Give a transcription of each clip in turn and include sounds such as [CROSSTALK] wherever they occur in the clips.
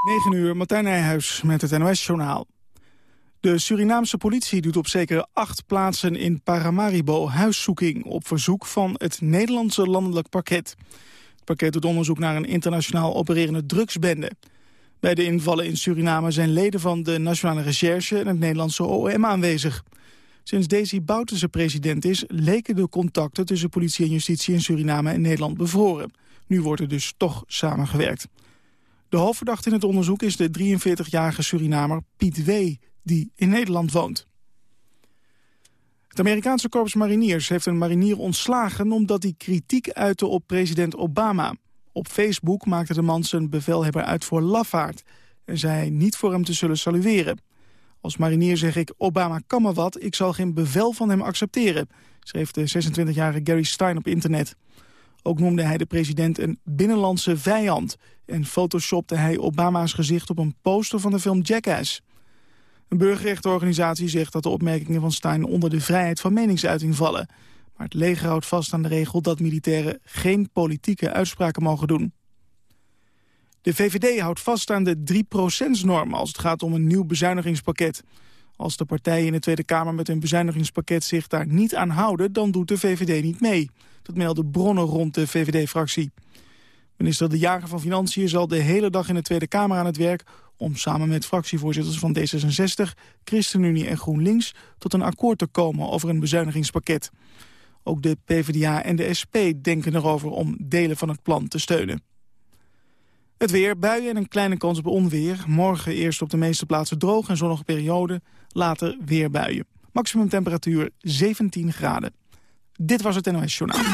9 uur, Martijn Nijhuis met het NOS-journaal. De Surinaamse politie doet op zeker acht plaatsen in Paramaribo huiszoeking... op verzoek van het Nederlandse landelijk pakket. Het pakket doet onderzoek naar een internationaal opererende drugsbende. Bij de invallen in Suriname zijn leden van de Nationale Recherche... en het Nederlandse OM aanwezig. Sinds Desi Bouterse president is, leken de contacten... tussen politie en justitie in Suriname en Nederland bevroren. Nu wordt er dus toch samengewerkt. De hoofdverdachte in het onderzoek is de 43-jarige Surinamer Piet W., die in Nederland woont. Het Amerikaanse korps mariniers heeft een marinier ontslagen... omdat hij kritiek uitte op president Obama. Op Facebook maakte de man zijn bevelhebber uit voor lafaard... en zei niet voor hem te zullen salueren. Als marinier zeg ik, Obama kan me wat, ik zal geen bevel van hem accepteren... schreef de 26-jarige Gary Stein op internet. Ook noemde hij de president een binnenlandse vijand... en photoshopte hij Obama's gezicht op een poster van de film Jackass. Een burgerrechtenorganisatie zegt dat de opmerkingen van Stein... onder de vrijheid van meningsuiting vallen. Maar het leger houdt vast aan de regel dat militairen... geen politieke uitspraken mogen doen. De VVD houdt vast aan de 3%-norm als het gaat om een nieuw bezuinigingspakket. Als de partijen in de Tweede Kamer met hun bezuinigingspakket zich daar niet aan houden... dan doet de VVD niet mee. Dat melden bronnen rond de VVD-fractie. Minister De Jager van Financiën zal de hele dag in de Tweede Kamer aan het werk... om samen met fractievoorzitters van D66, ChristenUnie en GroenLinks... tot een akkoord te komen over een bezuinigingspakket. Ook de PvdA en de SP denken erover om delen van het plan te steunen. Het weer, buien en een kleine kans op onweer. Morgen eerst op de meeste plaatsen droog en zonnige periode. Later weer buien. Maximum temperatuur 17 graden. Dit was het NOS Journaal.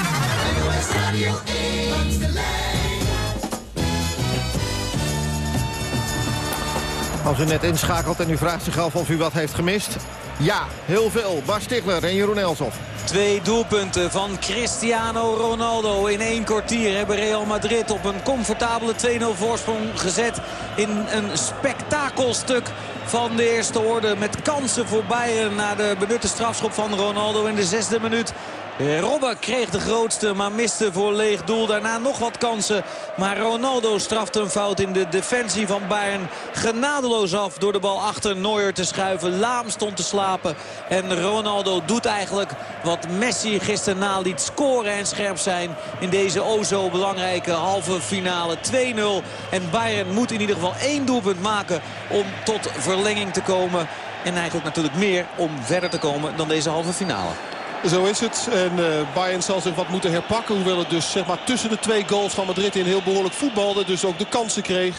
Als u net inschakelt en u vraagt zich af of u wat heeft gemist... ja, heel veel. Bas Stigler en Jeroen Elsof. Twee doelpunten van Cristiano Ronaldo in één kwartier hebben Real Madrid op een comfortabele 2-0 voorsprong gezet in een spektakelstuk van de eerste orde. Met kansen voor Bayern na de benutte strafschop van Ronaldo in de zesde minuut. Robben kreeg de grootste, maar miste voor leeg doel. Daarna nog wat kansen. Maar Ronaldo strafte een fout in de defensie van Bayern. Genadeloos af door de bal achter Neuer te schuiven. Laam stond te slapen. En Ronaldo doet eigenlijk wat Messi gisteren na liet scoren en scherp zijn. In deze o zo belangrijke halve finale 2-0. En Bayern moet in ieder geval één doelpunt maken om tot verlenging te komen. En eigenlijk natuurlijk meer om verder te komen dan deze halve finale. Zo is het. En uh, Bayern zal zich wat moeten herpakken. Hoewel het dus zeg maar, tussen de twee goals van Madrid in heel behoorlijk voetbalde. Dus ook de kansen kreeg.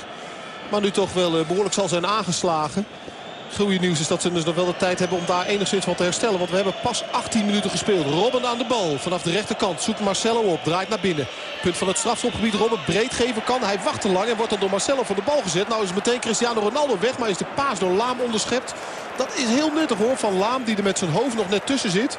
Maar nu toch wel uh, behoorlijk zal zijn aangeslagen. Het goede nieuws is dat ze dus nog wel de tijd hebben om daar enigszins wat te herstellen. Want we hebben pas 18 minuten gespeeld. Robben aan de bal. Vanaf de rechterkant zoekt Marcelo op. Draait naar binnen. Punt van het strafschopgebied. Robben breed geven kan. Hij wacht te lang en wordt dan door Marcelo voor de bal gezet. Nou is meteen Cristiano Ronaldo weg. Maar is de paas door Laam onderschept. Dat is heel nuttig hoor van Laam die er met zijn hoofd nog net tussen zit.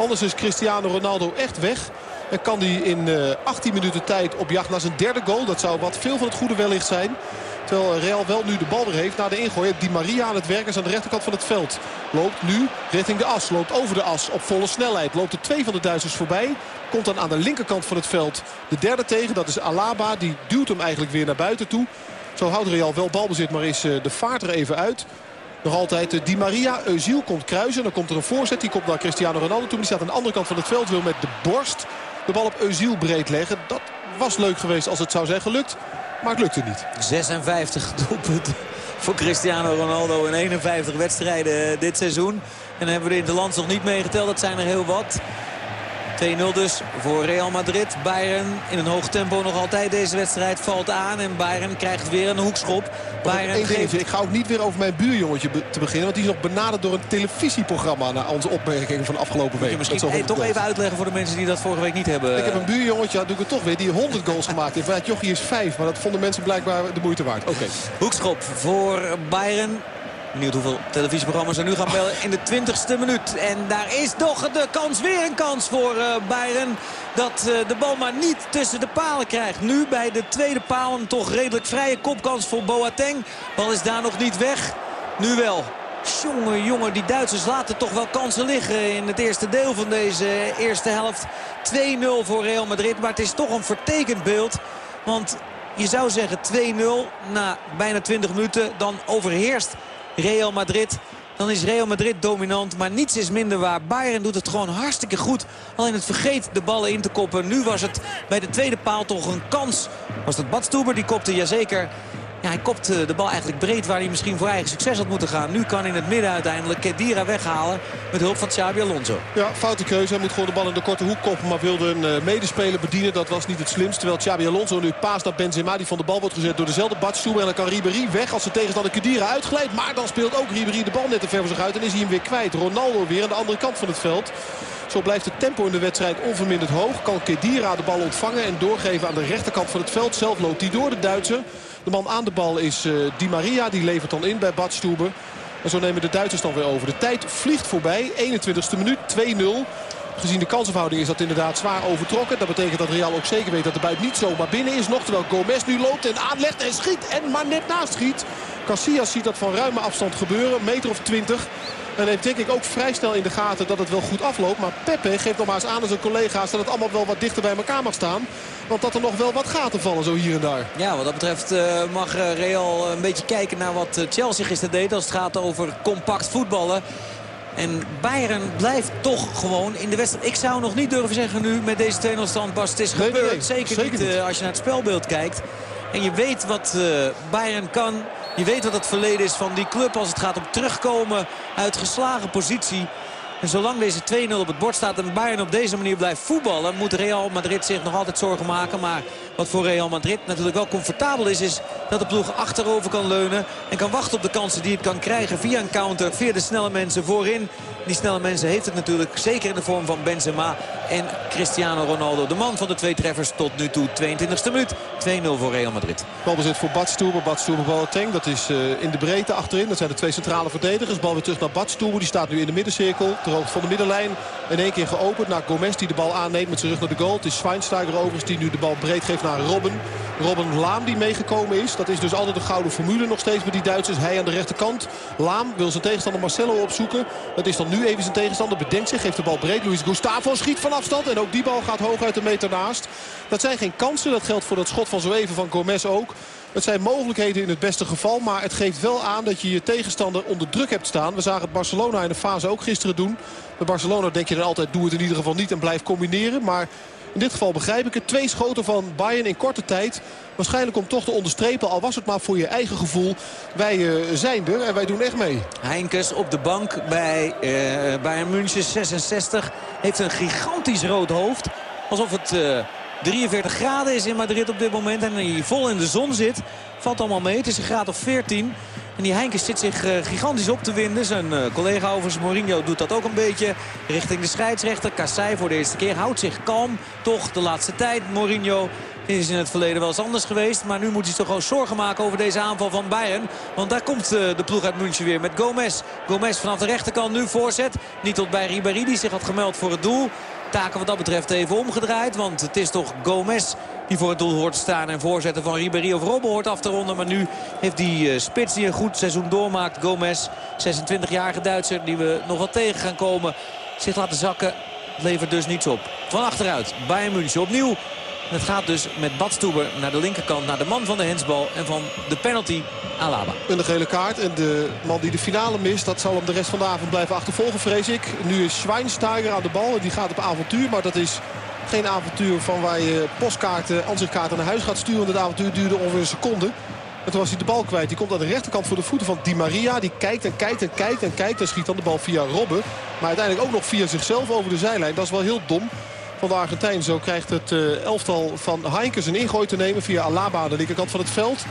Anders is Cristiano Ronaldo echt weg. En kan hij in 18 eh, minuten tijd op jacht naar zijn derde goal. Dat zou wat veel van het goede wellicht zijn. Terwijl Real wel nu de bal weer heeft na de ingooi. Di Maria aan het werk is aan de rechterkant van het veld. Loopt nu richting de as. Loopt over de as op volle snelheid. Loopt er twee van de Duitsers voorbij. Komt dan aan de linkerkant van het veld de derde tegen. Dat is Alaba. Die duwt hem eigenlijk weer naar buiten toe. Zo houdt Real wel balbezit, maar is eh, de vaart er even uit. Nog altijd eh, Di Maria. Eusiel komt kruisen. Dan komt er een voorzet. Die komt naar Cristiano Ronaldo toe. Die staat aan de andere kant van het veld. Wil met de borst de bal op Eusiel breed leggen. Dat was leuk geweest als het zou zijn gelukt. Maar het lukte niet. 56 [LAUGHS] doelpunten voor Cristiano Ronaldo in 51 wedstrijden dit seizoen. En dan hebben we de Interlands nog niet meegeteld. Dat zijn er heel wat. 2-0 dus voor Real Madrid. Bayern in een hoog tempo nog altijd deze wedstrijd valt aan. En Bayern krijgt weer een hoekschop. Bayern geeft... Ik ga ook niet weer over mijn buurjongetje te beginnen. Want die is nog benaderd door een televisieprogramma... naar onze opmerking van afgelopen week. misschien toch even uitleggen voor de mensen die dat vorige week niet hebben. Ik heb een buurjongetje, dat doe ik het toch weer, die 100 goals gemaakt heeft. Het jochie is 5, maar dat vonden mensen blijkbaar de moeite waard. Oké. Hoekschop voor Bayern. Benieuwd hoeveel televisieprogramma's er nu gaan bellen in de 20ste minuut. En daar is toch de kans, weer een kans voor uh, Bayern. Dat uh, de bal maar niet tussen de palen krijgt. Nu bij de tweede paal een toch redelijk vrije kopkans voor Boateng. Bal is daar nog niet weg. Nu wel. Jongen, jongen, die Duitsers laten toch wel kansen liggen in het eerste deel van deze eerste helft. 2-0 voor Real Madrid, maar het is toch een vertekend beeld. Want je zou zeggen 2-0 na bijna 20 minuten. Dan overheerst Real Madrid dan is Real Madrid dominant. Maar niets is minder waar. Bayern doet het gewoon hartstikke goed. Alleen het vergeet de ballen in te koppen. Nu was het bij de tweede paal toch een kans. Was dat Badstuber die kopte? Jazeker. Hij kopt eh, de bal eigenlijk breed waar hij misschien voor eigen succes had moeten gaan. Nu kan in het midden uiteindelijk Kedira weghalen met hulp van Xabi Alonso. Ja, foute keuze. Hij moet gewoon de bal in de korte hoek koppen. Maar wilde een uh, medespeler bedienen. Dat was niet het slimst. Terwijl Xabi Alonso nu paast naar Benzema. Die van de bal wordt gezet door dezelfde Badstuber. En dan kan Ribéry weg als de tegenstander Kedira uitglijdt. Maar dan speelt ook Ribéry de bal net te ver voor zich uit. En is hij hem weer kwijt. Ronaldo weer aan de andere kant van het veld. Zo blijft het tempo in de wedstrijd onverminderd hoog. Kan Kedira de bal ontvangen en doorgeven aan de rechterkant van het veld. Zelf loopt hij door de Duitser. De man aan de bal is uh, Di Maria. Die levert dan in bij Bad Stuber. En zo nemen de Duitsers dan weer over. De tijd vliegt voorbij. 21ste minuut, 2-0. Gezien de kansenverhouding is dat inderdaad zwaar overtrokken. Dat betekent dat Real ook zeker weet dat de buit niet zomaar binnen is. Nog terwijl Gomez nu loopt en aanlegt en schiet. En maar net naast schiet. Casillas ziet dat van ruime afstand gebeuren. Meter of 20. En heeft denk ik ook vrij snel in de gaten dat het wel goed afloopt. Maar Pepe geeft nog maar eens aan aan zijn collega's dat het allemaal wel wat dichter bij elkaar mag staan. Want dat er nog wel wat gaten vallen zo hier en daar. Ja, wat dat betreft uh, mag Real een beetje kijken naar wat Chelsea gisteren deed. Als het gaat over compact voetballen. En Bayern blijft toch gewoon in de wedstrijd. Ik zou nog niet durven zeggen nu met deze 2-0 stand. Bas, het is gebeurd. Nee, zeker, niet, uh, als je naar het spelbeeld kijkt. En je weet wat uh, Bayern kan. Je weet wat het verleden is van die club als het gaat om terugkomen uit geslagen positie. En zolang deze 2-0 op het bord staat en Bayern op deze manier blijft voetballen... moet Real Madrid zich nog altijd zorgen maken. Maar wat voor Real Madrid natuurlijk wel comfortabel is... is dat de ploeg achterover kan leunen en kan wachten op de kansen die het kan krijgen... via een counter, via de snelle mensen voorin. Die snelle mensen heeft het natuurlijk zeker in de vorm van Benzema en Cristiano Ronaldo. De man van de twee treffers tot nu toe. 22e minuut. 2-0 voor Real Madrid. Balbezit voor Badstuber. Badstuber Boateng. Dat is uh, in de breedte achterin. Dat zijn de twee centrale verdedigers. Bal weer terug naar Badstuber. Die staat nu in de middencirkel. Ter hoogte van de middenlijn. In één keer geopend naar Gomez die de bal aanneemt met zijn rug naar de goal. Het is Schweinsteiger overigens die nu de bal breed geeft naar Robben. Robben Laam die meegekomen is. Dat is dus altijd de gouden formule nog steeds bij die Duitsers. Hij aan de rechterkant. Laam wil zijn tegenstander Marcelo opzoeken. Dat is dan nu even zijn tegenstander. Bedenkt zich, geeft de bal breed. Luis Gustavo schiet van afstand. En ook die bal gaat hoog uit de meter naast. Dat zijn geen kansen. Dat geldt voor dat schot van zo even van Gomez ook. Het zijn mogelijkheden in het beste geval. Maar het geeft wel aan dat je je tegenstander onder druk hebt staan. We zagen het Barcelona in de fase ook gisteren doen. Bij Barcelona denk je dan altijd doe het in ieder geval niet en blijf combineren. Maar in dit geval begrijp ik het. Twee schoten van Bayern in korte tijd. Waarschijnlijk om toch te onderstrepen, al was het maar voor je eigen gevoel. Wij uh, zijn er en wij doen echt mee. Heinkes op de bank bij uh, Bayern München 66. Heeft een gigantisch rood hoofd. Alsof het... Uh, 43 graden is in Madrid op dit moment. En hij vol in de zon zit. Valt allemaal mee. Het is een graad of 14. En die Heinkes zit zich uh, gigantisch op te winden. Zijn uh, collega overigens Mourinho doet dat ook een beetje. Richting de scheidsrechter. Kassai voor de eerste keer houdt zich kalm. Toch de laatste tijd. Mourinho is in het verleden wel eens anders geweest. Maar nu moet hij toch gewoon zorgen maken over deze aanval van Bayern. Want daar komt uh, de ploeg uit München weer met Gomez. Gomez vanaf de rechterkant nu voorzet. Niet tot bij Ribéry die zich had gemeld voor het doel taken wat dat betreft even omgedraaid. Want het is toch Gomez die voor het doel hoort staan. En voorzetten van Ribéry of Robben hoort af te ronden. Maar nu heeft die uh, spits die een goed seizoen doormaakt. Gomez, 26-jarige Duitser die we nog wel tegen gaan komen. Zich laten zakken. Levert dus niets op. Van achteruit. Bayern München opnieuw het gaat dus met Badstuber naar de linkerkant, naar de man van de hensbal en van de penalty Alaba. Een gele kaart en de man die de finale mist, dat zal hem de rest van de avond blijven achtervolgen, vrees ik. Nu is Schweinsteiger aan de bal en die gaat op avontuur, maar dat is geen avontuur van waar je postkaarten, ansichtkaarten naar huis gaat sturen. Het avontuur duurde ongeveer een seconde. En toen was hij de bal kwijt. Die komt aan de rechterkant voor de voeten van Di Maria. Die kijkt en kijkt en kijkt en kijkt. En schiet dan de bal via Robben. Maar uiteindelijk ook nog via zichzelf over de zijlijn. Dat is wel heel dom van de Argentijn. Zo krijgt het uh, elftal van Heinkes een ingooi te nemen via Alaba aan de linkerkant van het veld.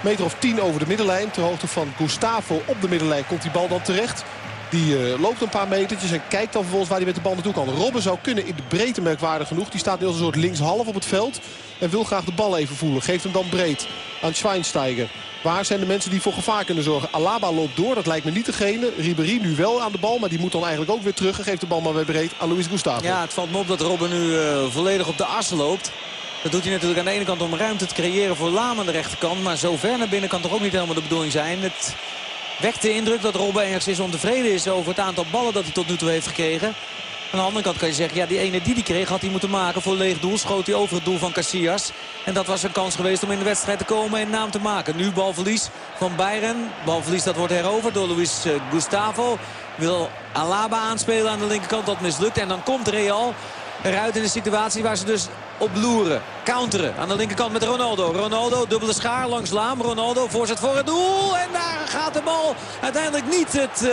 Meter of 10 over de middenlijn. Ter hoogte van Gustavo op de middenlijn komt die bal dan terecht. Die uh, loopt een paar metertjes en kijkt dan vervolgens waar hij met de bal naartoe kan. Robben zou kunnen in de breedte merkwaardig genoeg. Die staat nu als een soort linkshalf op het veld. En wil graag de bal even voelen. Geeft hem dan breed aan Schweinsteiger. Waar zijn de mensen die voor gevaar kunnen zorgen? Alaba loopt door, dat lijkt me niet degene. Ribéry nu wel aan de bal, maar die moet dan eigenlijk ook weer terug. En geeft de bal maar weer breed aan Luis Gustavo. Ja, het valt me op dat Robben nu uh, volledig op de as loopt. Dat doet hij natuurlijk aan de ene kant om ruimte te creëren voor Laam aan de rechterkant. Maar zo ver naar binnen kan toch ook niet helemaal de bedoeling zijn. Het wekt de indruk dat Robben ergens is ontevreden is over het aantal ballen dat hij tot nu toe heeft gekregen. Aan de andere kant kan je zeggen, ja, die ene die die kreeg had hij moeten maken voor leeg doel. Schoot hij over het doel van Casillas. En dat was een kans geweest om in de wedstrijd te komen en naam te maken. Nu balverlies van Bayern. Balverlies dat wordt heroverd door Luis eh, Gustavo. Wil Alaba aanspelen aan de linkerkant, dat mislukt. En dan komt Real eruit in een situatie waar ze dus op loeren. Counteren aan de linkerkant met Ronaldo. Ronaldo, dubbele schaar langs Laam. Ronaldo, voorzet voor het doel. En daar gaat de bal uiteindelijk niet het uh,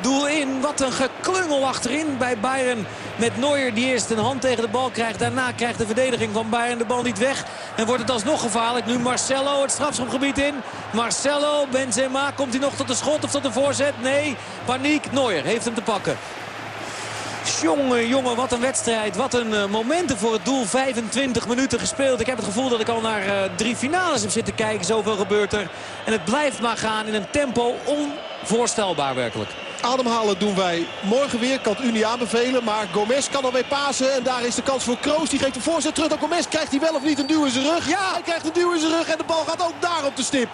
doel in. Wat een geklungel achterin bij Bayern. Met Neuer die eerst een hand tegen de bal krijgt. Daarna krijgt de verdediging van Bayern de bal niet weg. En wordt het alsnog gevaarlijk. Nu Marcelo het strafschopgebied in. Marcelo, Benzema, komt hij nog tot de schot of tot de voorzet? Nee, paniek. Neuer heeft hem te pakken. Jongen, jongen, wat een wedstrijd. Wat een uh, momenten voor het doel. 25 minuten gespeeld. Ik heb het gevoel dat ik al naar uh, drie finales heb zitten kijken. Zoveel gebeurt er. En het blijft maar gaan in een tempo onvoorstelbaar werkelijk. Ademhalen doen wij morgen weer. Kan het u niet aanbevelen. Maar Gomez kan alweer pasen. En daar is de kans voor Kroos. Die geeft de voorzet terug naar Gomez. Krijgt hij wel of niet een duw in zijn rug? Ja, hij krijgt een duw in zijn rug. En de bal gaat ook daar op de stip.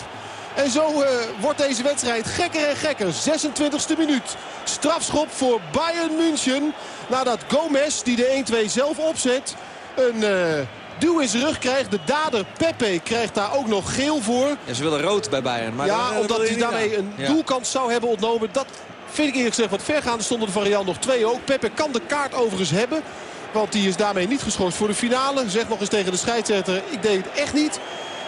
En zo uh, wordt deze wedstrijd gekker en gekker. 26e minuut. Strafschop voor Bayern München. Nadat Gomez, die de 1-2 zelf opzet, een uh, duw in zijn rug krijgt. De dader Pepe krijgt daar ook nog geel voor. En ze willen rood bij Bayern. Maar ja, omdat hij daarmee een ja. doelkans zou hebben ontnomen. Dat vind ik eerlijk gezegd wat vergaande. Stonden er van Real nog twee ook. Pepe kan de kaart overigens hebben. Want die is daarmee niet geschorst voor de finale. Zegt nog eens tegen de scheidsrechter, ik deed het echt niet.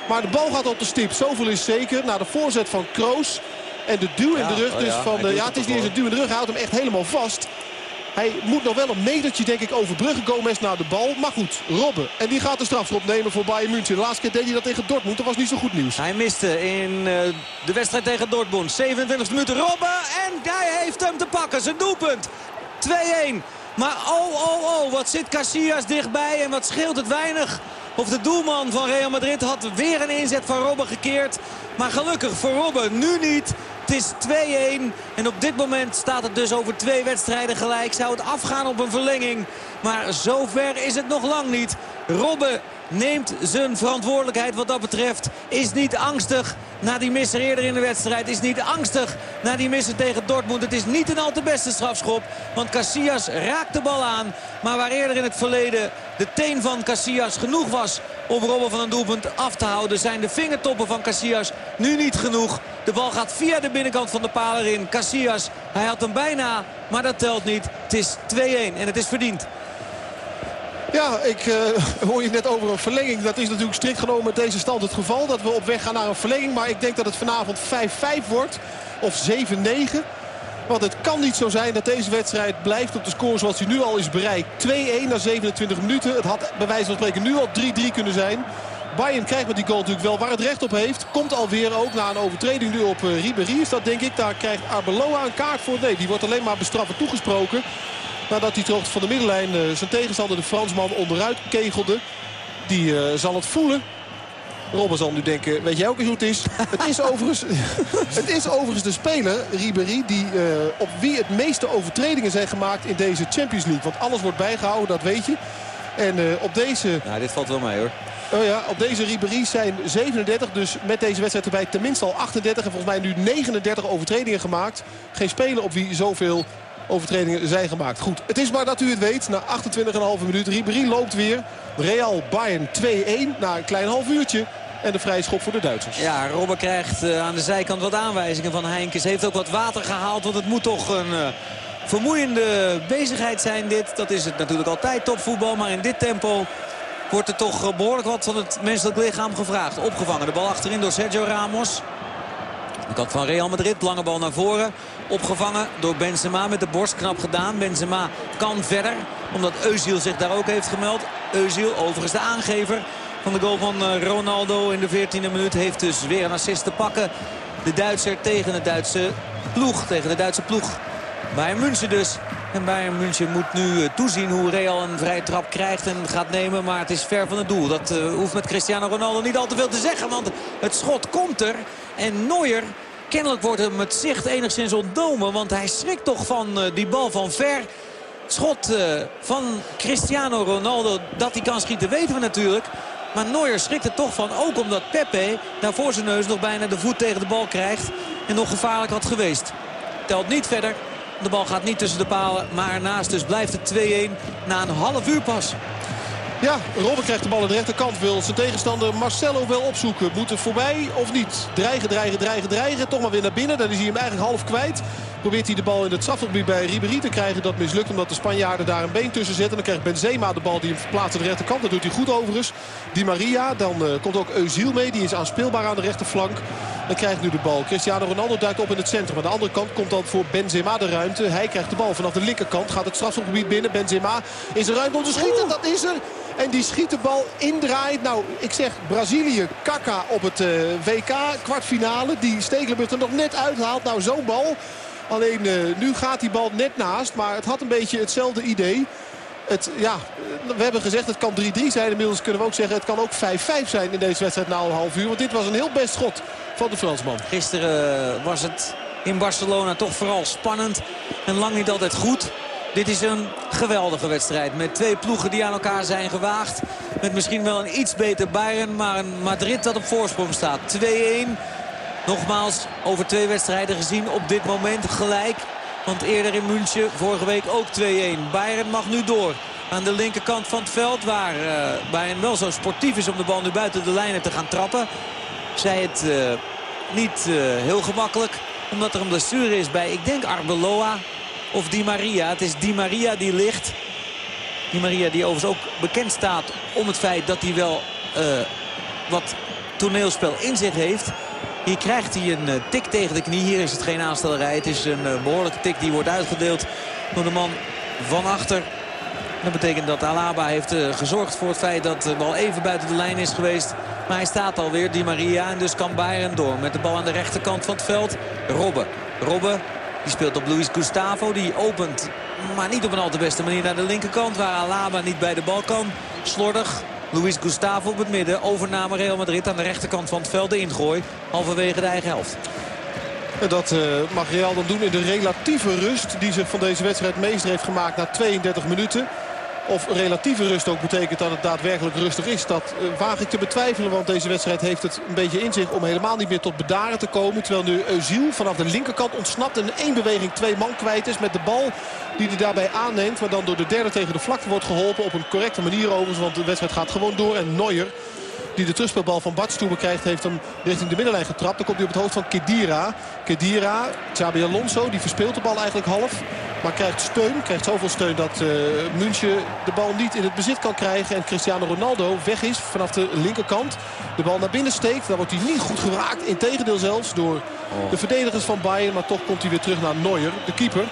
Maar de bal gaat op de stip. Zoveel is zeker. Na de voorzet van Kroos. En de duw in de rug dus van de... Ja, het is niet eens een duw in de rug. Hij houdt hem echt helemaal vast. Hij moet nog wel een metertje denk ik overbruggen. Gomez naar de bal. Maar goed, Robben. En die gaat de strafschop nemen voor Bayern München. De laatste keer deed hij dat tegen Dortmund. Dat was niet zo goed nieuws. Hij miste in uh, de wedstrijd tegen Dortmund. 27 minuten Robben. En hij heeft hem te pakken. Zijn doelpunt. 2-1. Maar oh, oh, oh. Wat zit Casillas dichtbij. En wat scheelt het weinig. Of de doelman van Real Madrid had weer een inzet van Robben gekeerd. Maar gelukkig voor Robben nu niet. Het is 2-1 en op dit moment staat het dus over twee wedstrijden gelijk. Zou het afgaan op een verlenging. Maar zover is het nog lang niet. Robben neemt zijn verantwoordelijkheid wat dat betreft. Is niet angstig na die misser eerder in de wedstrijd. Is niet angstig na die misser tegen Dortmund. Het is niet een al te beste strafschop. Want Casillas raakt de bal aan. Maar waar eerder in het verleden de teen van Casillas genoeg was om Robben van een doelpunt af te houden... zijn de vingertoppen van Casillas nu niet genoeg. De bal gaat via de binnenkant van de paal erin. Casillas, hij had hem bijna, maar dat telt niet. Het is 2-1 en het is verdiend. Ja, ik uh, hoor je net over een verlenging. Dat is natuurlijk strikt genomen met deze stand het geval. Dat we op weg gaan naar een verlenging. Maar ik denk dat het vanavond 5-5 wordt. Of 7-9. Want het kan niet zo zijn dat deze wedstrijd blijft op de score zoals hij nu al is bereikt. 2-1 na 27 minuten. Het had bij wijze van spreken nu al 3-3 kunnen zijn. Bayern krijgt met die goal natuurlijk wel waar het recht op heeft. Komt alweer ook na een overtreding nu op uh, Ribéry is dat denk ik. Daar krijgt Arbeloa een kaart voor. Nee, die wordt alleen maar bestraffend toegesproken. Nadat hij terug van de middenlijn uh, zijn tegenstander, de Fransman, onderuit kegelde. Die uh, zal het voelen. Robben zal nu denken, weet jij ook eens hoe het is? [LAUGHS] het, is overigens, [LAUGHS] het is overigens de speler, Ribéry, die, uh, op wie het meeste overtredingen zijn gemaakt in deze Champions League. Want alles wordt bijgehouden, dat weet je. En uh, op deze... Nou, dit valt wel mee hoor. Oh ja, op deze Ribéry zijn 37, dus met deze wedstrijd erbij tenminste al 38 en volgens mij nu 39 overtredingen gemaakt. Geen speler op wie zoveel overtredingen zijn gemaakt. Goed, het is maar dat u het weet. Na 28,5 minuut. Ribéry loopt weer. Real Bayern 2-1 na een klein half uurtje. En de vrije schop voor de Duitsers. Ja, Robben krijgt uh, aan de zijkant wat aanwijzingen van Heinkes. Heeft ook wat water gehaald, want het moet toch een... Uh, vermoeiende bezigheid zijn dit. Dat is het natuurlijk altijd topvoetbal. Maar in dit tempo wordt er toch behoorlijk wat van het menselijk lichaam gevraagd. Opgevangen. De bal achterin door Sergio Ramos. De kant van Real Madrid. Lange bal naar voren. Opgevangen door Benzema met de borst. Knap gedaan. Benzema kan verder. Omdat Eusiel zich daar ook heeft gemeld. Eusiel overigens de aangever van de goal van eh, Ronaldo in de 14e minuut. Heeft dus weer een assist te pakken. De Duitser tegen de Duitse ploeg. Tegen de Duitse ploeg. Bayern München dus. En Bayern München moet nu eh, toezien hoe Real een vrije trap krijgt en gaat nemen. Maar het is ver van het doel. Dat uh, hoeft met Cristiano Ronaldo niet al te veel te zeggen. Want het schot komt er. En Neuer, kennelijk wordt hem het zicht enigszins ontnomen. Want hij schrikt toch van uh, die bal van ver. Schot van Cristiano Ronaldo dat hij kan schieten weten we natuurlijk. Maar Neuer schrikt er toch van. Ook omdat Pepe daar voor zijn neus nog bijna de voet tegen de bal krijgt. En nog gevaarlijk had geweest. Telt niet verder. De bal gaat niet tussen de palen, maar ernaast. Dus blijft het 2-1 na een half uur pas. Ja, Robben krijgt de bal aan de rechterkant. Wil zijn tegenstander Marcelo wel opzoeken. Moet het voorbij of niet? Dreigen, dreigen, dreigen, dreigen. Toch maar weer naar binnen. Dan is hij hem eigenlijk half kwijt. Probeert hij de bal in het strafgebied bij Ribéry te krijgen. Dat mislukt omdat de Spanjaarden daar een been tussen zetten. Dan krijgt Benzema de bal die hem verplaatst aan de rechterkant. Dat doet hij goed overigens. Di Maria. Dan uh, komt ook Eusiel mee. Die is aanspeelbaar aan de rechterflank. Dan krijgt nu de bal. Cristiano Ronaldo duikt op in het centrum. Aan de andere kant komt dan voor Benzema de ruimte. Hij krijgt de bal vanaf de linkerkant. Gaat het strafgebied binnen. Benzema is er ruimte om te schieten. Dat is er. En die schiet de bal indraait. Nou, ik zeg Brazilië, Kaka op het uh, WK kwartfinale. Die Stekelenburg er nog net uithaalt. Nou, zo'n bal. Alleen uh, nu gaat die bal net naast. Maar het had een beetje hetzelfde idee. Het, ja, we hebben gezegd het kan 3-3 zijn. Inmiddels kunnen we ook zeggen het kan ook 5-5 zijn in deze wedstrijd na een half uur. Want dit was een heel best schot van de Fransman. Gisteren was het in Barcelona toch vooral spannend. En lang niet altijd goed. Dit is een geweldige wedstrijd. Met twee ploegen die aan elkaar zijn gewaagd. Met misschien wel een iets beter Bayern. Maar een Madrid dat op voorsprong staat. 2-1. Nogmaals over twee wedstrijden gezien op dit moment gelijk. Want eerder in München vorige week ook 2-1. Bayern mag nu door aan de linkerkant van het veld. Waar uh, Bayern wel zo sportief is om de bal nu buiten de lijnen te gaan trappen. Zij het uh, niet uh, heel gemakkelijk. Omdat er een blessure is bij, ik denk Arbeloa of Di Maria. Het is Di Maria die ligt. Di Maria die overigens ook bekend staat om het feit dat hij wel wat toneelspel in zich heeft. Hier krijgt hij een tik tegen de knie. Hier is het geen aanstellerij. Het is een behoorlijke tik die wordt uitgedeeld door de man van achter. Dat betekent dat Alaba heeft gezorgd voor het feit dat de bal even buiten de lijn is geweest. Maar hij staat alweer, Di Maria. En dus kan Bayern door met de bal aan de rechterkant van het veld. Robben. Robben die speelt op Luis Gustavo. Die opent, maar niet op een al te beste manier naar de linkerkant. Waar Alaba niet bij de bal kan. Slordig. Luis Gustavo op het midden. Overname Real Madrid aan de rechterkant van het veld. De ingooi. Halverwege de eigen helft. En dat uh, mag Real dan doen in de relatieve rust die zich van deze wedstrijd meester heeft gemaakt na 32 minuten. Of relatieve rust ook betekent dat het daadwerkelijk rustig is. Dat uh, waag ik te betwijfelen. Want deze wedstrijd heeft het een beetje in zich om helemaal niet meer tot bedaren te komen. Terwijl nu Eusiel vanaf de linkerkant ontsnapt. En in één beweging twee man kwijt is met de bal die hij daarbij aanneemt. Maar dan door de derde tegen de vlakte wordt geholpen. Op een correcte manier overigens. Want de wedstrijd gaat gewoon door. En Neuer die de terugspeelbal van Badstoemer krijgt... heeft hem richting de middenlijn getrapt. Dan komt hij op het hoofd van Kedira. Kedira, Xabi Alonso, die verspeelt de bal eigenlijk half. Maar krijgt steun, krijgt zoveel steun dat uh, München de bal niet in het bezit kan krijgen. En Cristiano Ronaldo weg is vanaf de linkerkant. De bal naar binnen steekt. Dan wordt hij niet goed geraakt. Integendeel zelfs door de verdedigers van Bayern. Maar toch komt hij weer terug naar Neuer, de keeper.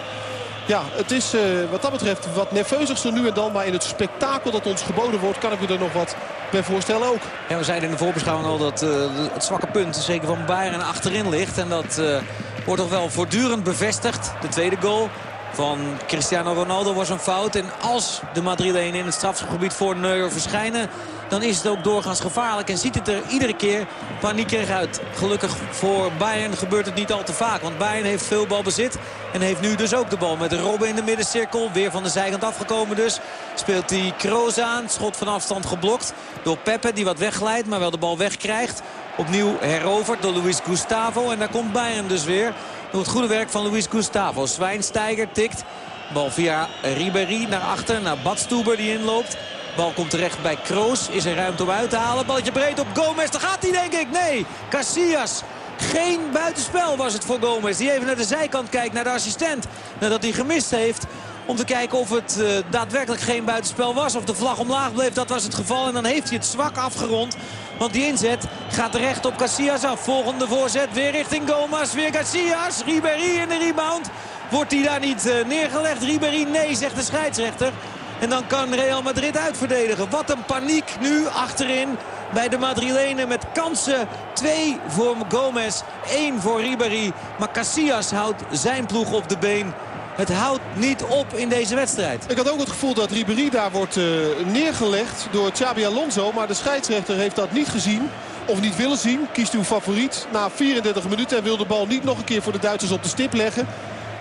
Ja, het is uh, wat dat betreft wat nerveuzigster nu en dan. Maar in het spektakel dat ons geboden wordt kan ik me er nog wat bij voorstellen ook. Ja, we zeiden in de voorbeschouwing al dat uh, het zwakke punt zeker van Bayern achterin ligt. En dat uh, wordt toch wel voortdurend bevestigd. De tweede goal van Cristiano Ronaldo was een fout. En als de Madrilenen in het strafgebied voor Neuer verschijnen... dan is het ook doorgaans gevaarlijk. En ziet het er iedere keer paniekerig uit. Gelukkig voor Bayern gebeurt het niet al te vaak. Want Bayern heeft veel balbezit. En heeft nu dus ook de bal met Robben in de middencirkel. Weer van de zijkant afgekomen dus. Speelt hij Kroos aan. Schot van afstand geblokt door Pepe. Die wat wegglijdt, maar wel de bal wegkrijgt. Opnieuw heroverd door Luis Gustavo. En daar komt Bayern dus weer. Door het goede werk van Luis Gustavo. Zwijnsteiger tikt. Bal via Ribéry naar achter. Naar Badstuber die inloopt. Bal komt terecht bij Kroos. Is er ruimte om uit te halen. Balletje breed op Gomez. Daar gaat hij denk ik. Nee. Casillas. Geen buitenspel was het voor Gomez. Die even naar de zijkant kijkt naar de assistent. Nadat hij gemist heeft. Om te kijken of het uh, daadwerkelijk geen buitenspel was. Of de vlag omlaag bleef. Dat was het geval. En dan heeft hij het zwak afgerond. Want die inzet gaat recht op Casillas af. Volgende voorzet weer richting Gomez. Weer Casillas. Ribéry in de rebound. Wordt hij daar niet uh, neergelegd? Ribéry nee, zegt de scheidsrechter. En dan kan Real Madrid uitverdedigen. Wat een paniek nu achterin bij de Madrilenen met kansen. Twee voor Gomez, één voor Ribéry. Maar Casillas houdt zijn ploeg op de been. Het houdt niet op in deze wedstrijd. Ik had ook het gevoel dat Ribéry daar wordt uh, neergelegd door Xabi Alonso. Maar de scheidsrechter heeft dat niet gezien. Of niet willen zien. Kiest uw favoriet na 34 minuten. En wil de bal niet nog een keer voor de Duitsers op de stip leggen.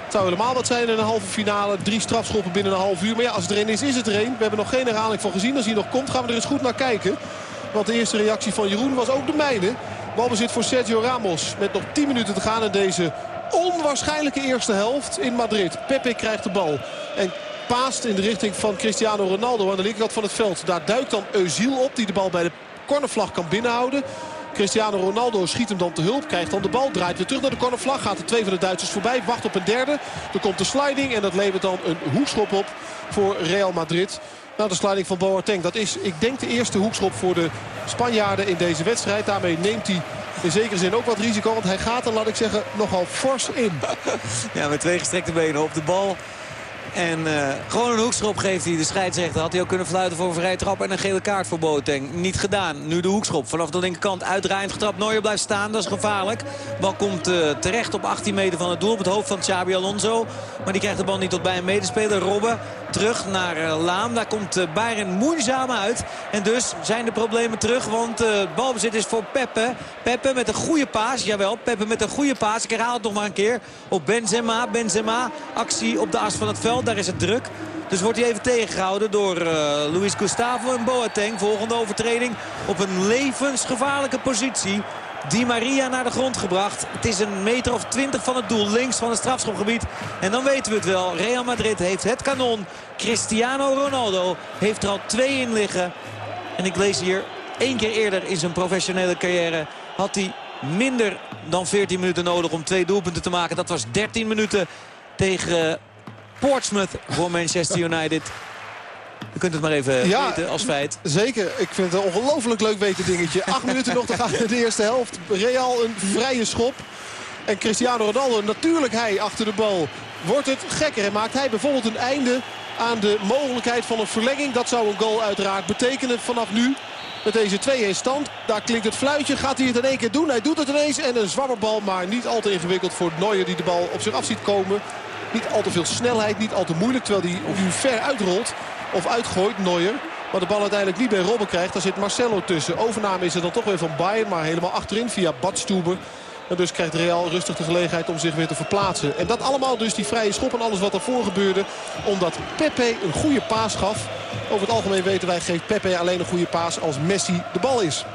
Het zou helemaal wat zijn in een halve finale. Drie strafschoppen binnen een half uur. Maar ja, als het er een is, is het er een. We hebben nog geen herhaling van gezien. Als hij nog komt, gaan we er eens goed naar kijken. Want de eerste reactie van Jeroen was ook de mijne. Balbezit voor Sergio Ramos. Met nog 10 minuten te gaan in deze onwaarschijnlijke eerste helft in Madrid. Pepe krijgt de bal. En paast in de richting van Cristiano Ronaldo aan de linkerkant van het veld. Daar duikt dan Eusiel op die de bal bij de cornervlag kan binnenhouden. Cristiano Ronaldo schiet hem dan te hulp. Krijgt dan de bal. Draait weer terug naar de cornervlag. Gaat de twee van de Duitsers voorbij. Wacht op een derde. Er komt de sliding. En dat levert dan een hoekschop op voor Real Madrid. Nou, de sliding van Boateng. Dat is, ik denk, de eerste hoekschop voor de Spanjaarden in deze wedstrijd. Daarmee neemt hij in zekere zin ook wat risico. Want hij gaat er, laat ik zeggen, nogal fors in. [LAUGHS] Ja, met twee gestrekte benen op de bal. En uh, gewoon een hoekschop geeft hij de scheidsrechter. Had hij ook kunnen fluiten voor een vrije trap en een gele kaart voor Boateng. Niet gedaan. Nu de hoekschop vanaf de linkerkant. Uitdraaiend getrapt. Neuer blijft staan. Dat is gevaarlijk. Bal komt uh, terecht op 18 meter van het doel. Op het hoofd van Xabi Alonso. Maar die krijgt de bal niet tot bij een medespeler. Robben terug naar uh, Laan. Daar komt uh, Bayern moeizaam uit. En dus zijn de problemen terug. Want het balbezit is voor Peppe. Peppe met een goede paas. Jawel, Peppe met een goede paas. Ik herhaal het nog maar een keer. Op Benzema. Benzema. Actie op de as van het veld. Daar is het druk. Dus wordt hij even tegengehouden door uh, Luis Gustavo en Boateng. Volgende overtreding op een levensgevaarlijke positie. Di Maria naar de grond gebracht. Het is een meter of twintig van het doel. Links van het strafschopgebied. En dan weten we het wel. Real Madrid heeft het kanon. Cristiano Ronaldo heeft er al twee in liggen. En ik lees hier één keer eerder in zijn professionele carrière... had hij minder dan 14 minuten nodig om twee doelpunten te maken. Dat was 13 minuten tegen Portsmouth voor Manchester United. U kunt het maar even ja, weten als feit. Zeker. Ik vind het een ongelooflijk leuk weten dingetje. Acht minuten nog te gaan in de eerste helft. Real een vrije schop. En Cristiano Ronaldo, natuurlijk hij achter de bal. Wordt het gekker en maakt hij bijvoorbeeld een einde aan de mogelijkheid van een verlenging. Dat zou een goal uiteraard betekenen vanaf nu. Met deze 2-1 stand. Daar klinkt het fluitje. Gaat hij het in één keer doen? Hij doet het ineens. En een zwabberbal, maar niet al te ingewikkeld voor Neuer die de bal op zich af ziet komen. Niet al te veel snelheid, niet al te moeilijk. Terwijl hij nu ver uitrolt of uitgooit, Neuer. Maar de bal uiteindelijk niet bij Robben krijgt. Daar zit Marcelo tussen. Overname is er dan toch weer van Bayern. Maar helemaal achterin via Badstuber. En dus krijgt Real rustig de gelegenheid om zich weer te verplaatsen. En dat allemaal dus die vrije schop en alles wat ervoor gebeurde. Omdat Pepe een goede paas gaf. Over het algemeen weten wij geeft Pepe alleen een goede paas als Messi de bal is.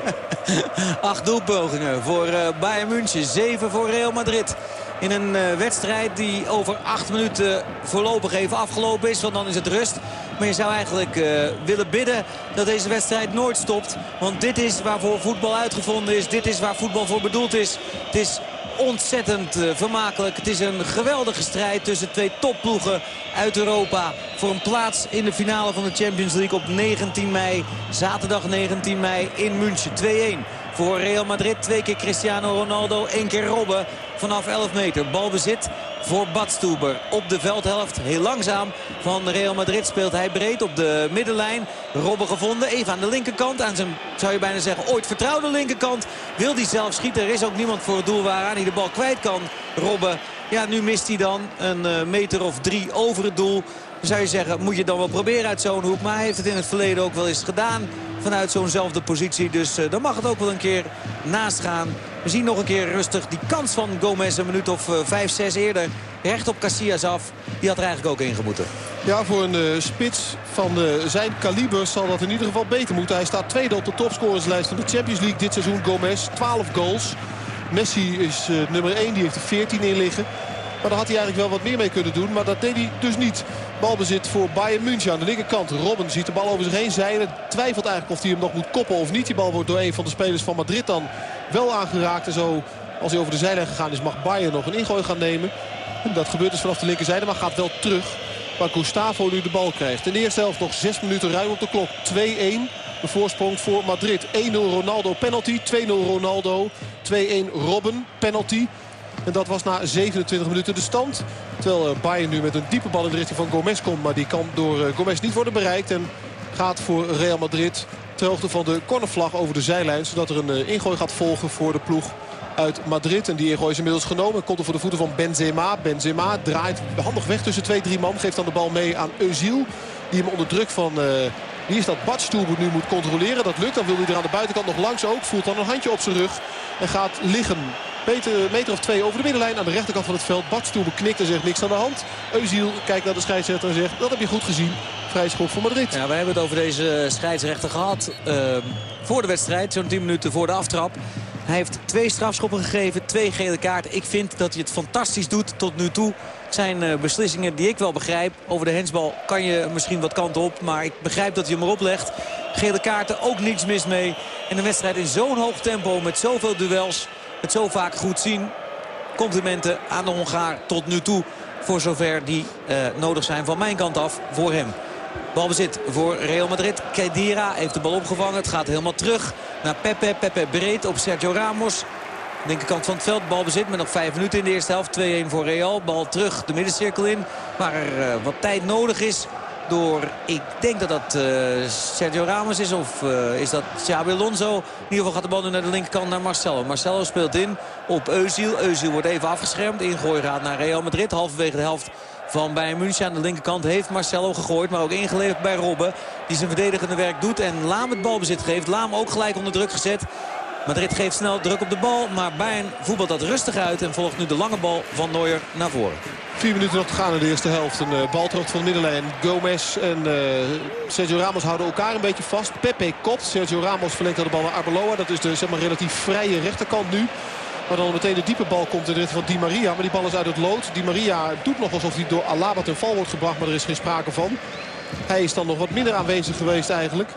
[LAUGHS] Acht doelpogingen voor uh, Bayern München. Zeven voor Real Madrid. In een uh, wedstrijd die over acht minuten voorlopig even afgelopen is. Want dan is het rust. Maar je zou eigenlijk uh, willen bidden dat deze wedstrijd nooit stopt. Want dit is waarvoor voetbal uitgevonden is. Dit is waar voetbal voor bedoeld is. Het is ontzettend uh, vermakelijk. Het is een geweldige strijd tussen twee topploegen uit Europa. Voor een plaats in de finale van de Champions League op 19 mei. Zaterdag 19 mei in München. 2-1 voor Real Madrid. Twee keer Cristiano Ronaldo, één keer Robben vanaf 11 meter. Balbezit voor Badstuber op de veldhelft. Heel langzaam van Real Madrid speelt hij breed op de middenlijn. Robben gevonden, even aan de linkerkant. Aan zijn, zou je bijna zeggen, ooit vertrouwde linkerkant. Wil hij zelf schieten. Er is ook niemand voor het doel waaraan hij de bal kwijt kan. Robben, ja nu mist hij dan een eh, meter of drie over het doel. Zou je zeggen, moet je dan wel proberen uit zo'n hoek. Maar hij heeft het in het verleden ook wel eens gedaan vanuit zo'nzelfde positie. Dus uh, dan mag het ook wel een keer naast gaan. We zien nog een keer rustig die kans van Gomez een minuut of uh, 5, 6 eerder. Recht op Casillas af. Die had er eigenlijk ook ingemoeten. Ja, voor een uh, spits van uh, zijn kaliber zal dat in ieder geval beter moeten. Hij staat tweede op de topscorerslijst van de Champions League dit seizoen. Gomez, 12 goals. Messi is nummer 1, die heeft er 14 in liggen. Maar daar had hij eigenlijk wel wat meer mee kunnen doen. Maar dat deed hij dus niet. Balbezit voor Bayern München aan de linkerkant. Robben ziet de bal over zich heen zeilen. Twijfelt eigenlijk of hij hem nog moet koppen of niet. Die bal wordt door een van de spelers van Madrid dan wel aangeraakt. En zo, als hij over de zijlijn gegaan is, mag Bayern nog een ingooi gaan nemen. En dat gebeurt dus vanaf de linkerzijde, maar gaat wel terug. Waar Gustavo nu de bal krijgt. In de eerste helft nog 6 minuten ruim op de klok. 2-1. De voorsprong voor Madrid. 1-0 Ronaldo penalty. 2-0 Ronaldo. 2-1 Robben penalty. En dat was na 27 minuten de stand. Terwijl eh, Bayern nu met een diepe bal in de richting van Gomez komt. Maar die kan door eh, Gomez niet worden bereikt. En gaat voor Real Madrid ter hoogte van de cornervlag over de zijlijn. Zodat er een eh, ingooi gaat volgen voor de ploeg uit Madrid. En die ingooi is inmiddels genomen. Komt er voor de voeten van Benzema. Benzema draait handig weg tussen twee, drie man. Geeft dan de bal mee aan Eusiel. Die hem onder druk van... Uh, wie is dat Badstuber nu moet controleren. Dat lukt. Dan wil hij er aan de buitenkant nog langs ook. Voelt dan een handje op zijn rug. En gaat liggen. Meter, of twee over de middenlijn aan de rechterkant van het veld. Badstoel beknikt en zegt niks aan de hand. Eusiel kijkt naar de scheidsrechter en zegt dat heb je goed gezien. vrij schop voor Madrid. Ja, wij hebben het over deze scheidsrechter gehad. Uh, voor de wedstrijd, zo'n 10 minuten voor de aftrap. Hij heeft twee strafschoppen gegeven, twee gele kaarten. Ik vind dat hij het fantastisch doet tot nu toe. Het zijn uh, beslissingen die ik wel begrijp. Over de hensbal kan je misschien wat kant op. Maar ik begrijp dat hij hem erop legt. Gele kaarten, ook niets mis mee. En een wedstrijd in zo'n hoog tempo met zoveel duels. Het zo vaak goed zien. Complimenten aan de Hongaar tot nu toe. Voor zover die uh, nodig zijn van mijn kant af voor hem. Balbezit voor Real Madrid. Kedira heeft de bal opgevangen. Het gaat helemaal terug naar Pepe. Pepe breed op Sergio Ramos. Linkerkant van het veld. Balbezit met nog vijf minuten in de eerste helft. 2-1 voor Real. Bal terug de middencirkel in. Waar er uh, wat tijd nodig is door, ik denk dat dat uh, Sergio Ramos is of uh, is dat Xabi Alonso. In ieder geval gaat de bal nu naar de linkerkant naar Marcelo. Marcelo speelt in op Eusiel. Eusiel wordt even afgeschermd. Ingooi gaat naar Real Madrid. Halverwege de helft van Bayern München. Aan de linkerkant heeft Marcelo gegooid. Maar ook ingeleverd bij Robben. Die zijn verdedigende werk doet. En Laam het balbezit geeft. Laam ook gelijk onder druk gezet. Madrid geeft snel druk op de bal. Maar Bayern voetbalt dat rustig uit. En volgt nu de lange bal van Neuer naar voren. Vier minuten nog te gaan in de eerste helft. Een uh, van de middenlijn. Gomez en uh, Sergio Ramos houden elkaar een beetje vast. Pepe kopt. Sergio Ramos verlengt de bal naar Arbeloa. Dat is de zeg maar, relatief vrije rechterkant nu. Maar dan meteen de diepe bal komt in de richting van Di Maria. Maar die bal is uit het lood. Di Maria doet nog alsof hij door Alaba ten val wordt gebracht. Maar er is geen sprake van. Hij is dan nog wat minder aanwezig geweest eigenlijk.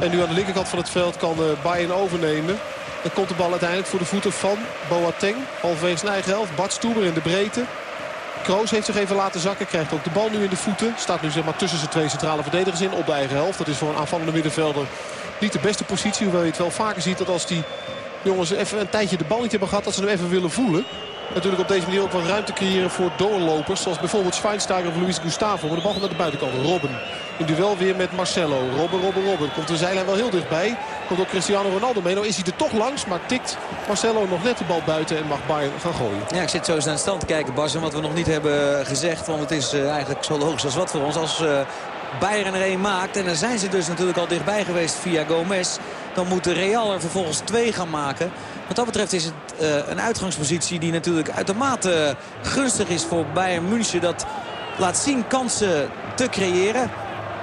En nu aan de linkerkant van het veld kan uh, Bayern overnemen. Dan komt de bal uiteindelijk voor de voeten van Boateng. Halverwege zijn eigen helft. Bart Stoeber in de breedte. Kroos heeft zich even laten zakken. Krijgt ook de bal nu in de voeten. Staat nu zeg maar tussen zijn twee centrale verdedigers in op de eigen helft. Dat is voor een aanvallende middenvelder niet de beste positie. Hoewel je het wel vaker ziet dat als die jongens even een tijdje de bal niet hebben gehad... dat ze hem even willen voelen. Natuurlijk op deze manier ook wat ruimte creëren voor doorlopers. Zoals bijvoorbeeld Schweinsteiger of Luis Gustavo. Maar de bal naar de buitenkant. Robben. In duel weer met Marcelo. Robben, Robben, Robben. Komt de zijlijn wel heel dichtbij. Komt ook Cristiano Ronaldo mee. Nou is hij er toch langs. Maar tikt Marcelo nog net de bal buiten. En mag Bayern gaan gooien. Ja, ik zit zo eens naar de stand te kijken, Bas. En wat we nog niet hebben gezegd. Want het is uh, eigenlijk zo logisch als wat voor ons. Als uh, Bayern er een maakt. En dan zijn ze dus natuurlijk al dichtbij geweest via Gomez. Dan moet de Real er vervolgens twee gaan maken. Wat dat betreft is het uh, een uitgangspositie die natuurlijk uitermate gunstig is voor Bayern München. Dat laat zien kansen te creëren.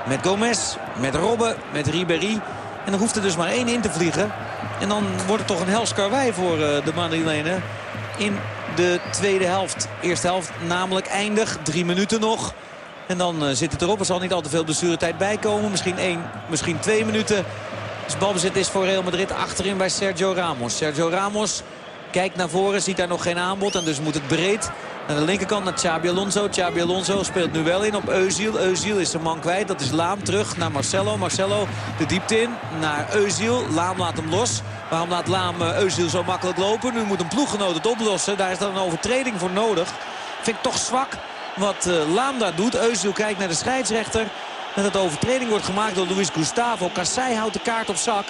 Met Gomez, met Robben, met Ribéry. En dan hoeft er dus maar één in te vliegen. En dan wordt het toch een hels karwei voor uh, de Madrilenen. In de tweede helft. Eerste helft namelijk eindig. Drie minuten nog. En dan uh, zit het erop. Er zal niet al te veel blessuretijd bij komen. Misschien één, misschien twee minuten. Dus balbezit is voor Real Madrid achterin bij Sergio Ramos. Sergio Ramos kijkt naar voren, ziet daar nog geen aanbod. En dus moet het breed naar de linkerkant naar Xabi Alonso. Xabi Alonso speelt nu wel in op Eusiel. Eusiel is zijn man kwijt. Dat is Laam terug naar Marcelo. Marcelo de diepte in naar Eusiel. Laam laat hem los. Waarom laat Laam Eusiel zo makkelijk lopen? Nu moet een ploeggenoot het oplossen. Daar is dan een overtreding voor nodig. Vind ik toch zwak wat uh, Laam daar doet. Eusiel kijkt naar de scheidsrechter. Dat de overtreding wordt gemaakt door Luis Gustavo. Kassei houdt de kaart op zak.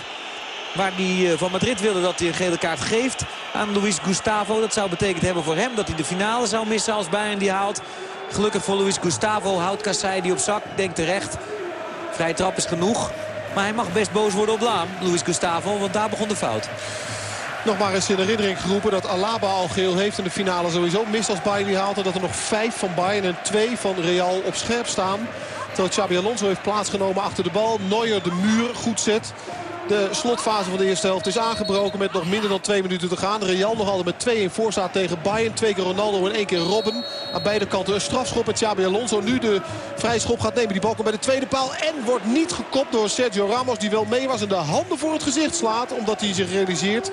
Waar hij van Madrid wilde dat hij een gele kaart geeft aan Luis Gustavo. Dat zou betekend hebben voor hem dat hij de finale zou missen als Bayern die haalt. Gelukkig voor Luis Gustavo houdt Kassei die op zak. Denkt terecht. Vrije trap is genoeg. Maar hij mag best boos worden op Laam, Luis Gustavo. Want daar begon de fout. Nog maar eens in herinnering geroepen dat Alaba al geel heeft in de finale sowieso. Mist als Bayern die haalt. En dat er nog vijf van Bayern en twee van Real op scherp staan. Terwijl Xabi Alonso heeft plaatsgenomen achter de bal. Neuer de muur goed zet. De slotfase van de eerste helft is aangebroken met nog minder dan twee minuten te gaan. Real nog altijd met 2 in voor staat tegen Bayern. Twee keer Ronaldo en één keer Robben. Aan beide kanten een strafschop. En Xabi Alonso nu de vrije schop gaat nemen. Die bal komt bij de tweede paal. En wordt niet gekopt door Sergio Ramos. Die wel mee was en de handen voor het gezicht slaat. Omdat hij zich realiseert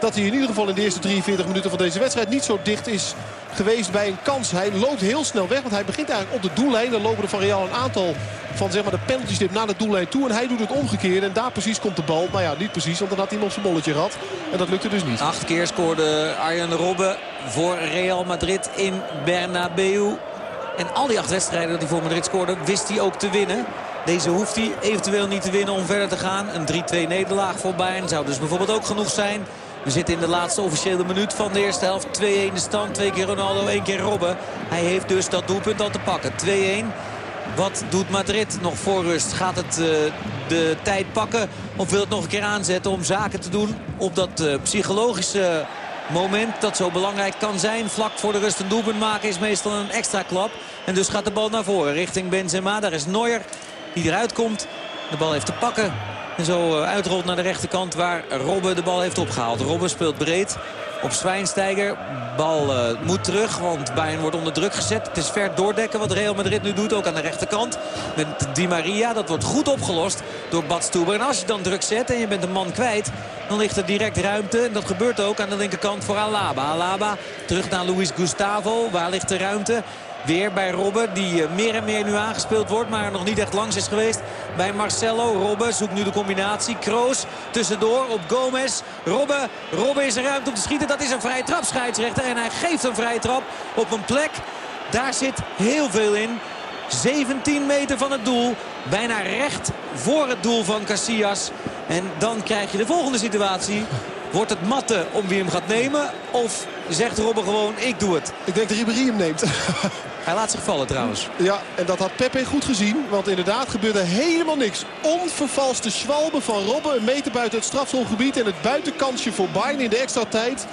dat hij in ieder geval in de eerste 43 minuten van deze wedstrijd niet zo dicht is geweest bij een kans. Hij loopt heel snel weg, want hij begint eigenlijk op de doellijn. Dan lopen er van Real een aantal van zeg maar, de penaltystip naar de doellijn toe. En hij doet het omgekeerd en daar precies komt de bal. Nou ja, niet precies, want dan had hij nog zijn bolletje gehad. En dat lukte dus niet. Acht keer scoorde Arjen Robben voor Real Madrid in Bernabeu. En al die acht wedstrijden dat hij voor Madrid scoorde, wist hij ook te winnen. Deze hoeft hij eventueel niet te winnen om verder te gaan. Een 3-2 nederlaag voor Bayern zou dus bijvoorbeeld ook genoeg zijn. We zitten in de laatste officiële minuut van de eerste helft. 2-1 de stand. Twee keer Ronaldo, één keer Robben. Hij heeft dus dat doelpunt al te pakken. 2-1. Wat doet Madrid nog voor rust? Gaat het uh, de tijd pakken of wil het nog een keer aanzetten om zaken te doen op dat uh, psychologische moment dat zo belangrijk kan zijn. Vlak voor de rust een doelpunt maken is meestal een extra klap. En dus gaat de bal naar voren richting Benzema. Daar is Neuer die eruit komt. De bal heeft te pakken. En zo uitrolt naar de rechterkant waar Robben de bal heeft opgehaald. Robben speelt breed op Zwijnsteiger. Bal uh, moet terug, want Bayern wordt onder druk gezet. Het is ver doordekken wat Real Madrid nu doet, ook aan de rechterkant. Met Di Maria, dat wordt goed opgelost door Bad Stuber. En als je dan druk zet en je bent een man kwijt, dan ligt er direct ruimte. En dat gebeurt ook aan de linkerkant voor Alaba. Alaba terug naar Luis Gustavo. Waar ligt de ruimte? Weer bij Robben, die eh, meer en meer nu aangespeeld wordt. Maar nog niet echt langs is geweest bij Marcelo. Robben zoekt nu de combinatie. Kroos tussendoor op Gomez. Robben, Robben is er ruimte om te schieten. Dat is een vrije trap, scheidsrechter. En hij geeft een vrije trap op een plek. Daar zit heel veel in. 17 meter van het doel. Bijna recht voor het doel van Casillas. En dan krijg je de volgende situatie. Wordt het matte om wie hem gaat nemen? Of zegt Robben gewoon, ik doe het? Ik denk dat Ribéry hem neemt. [LAUGHS] Hij laat zich vallen trouwens. Ja, en dat had Pepe goed gezien. Want inderdaad gebeurde helemaal niks. Onvervalste schwalbe van Robben. Een meter buiten het strafschopgebied. En het buitenkansje voor Bayern in de extra tijd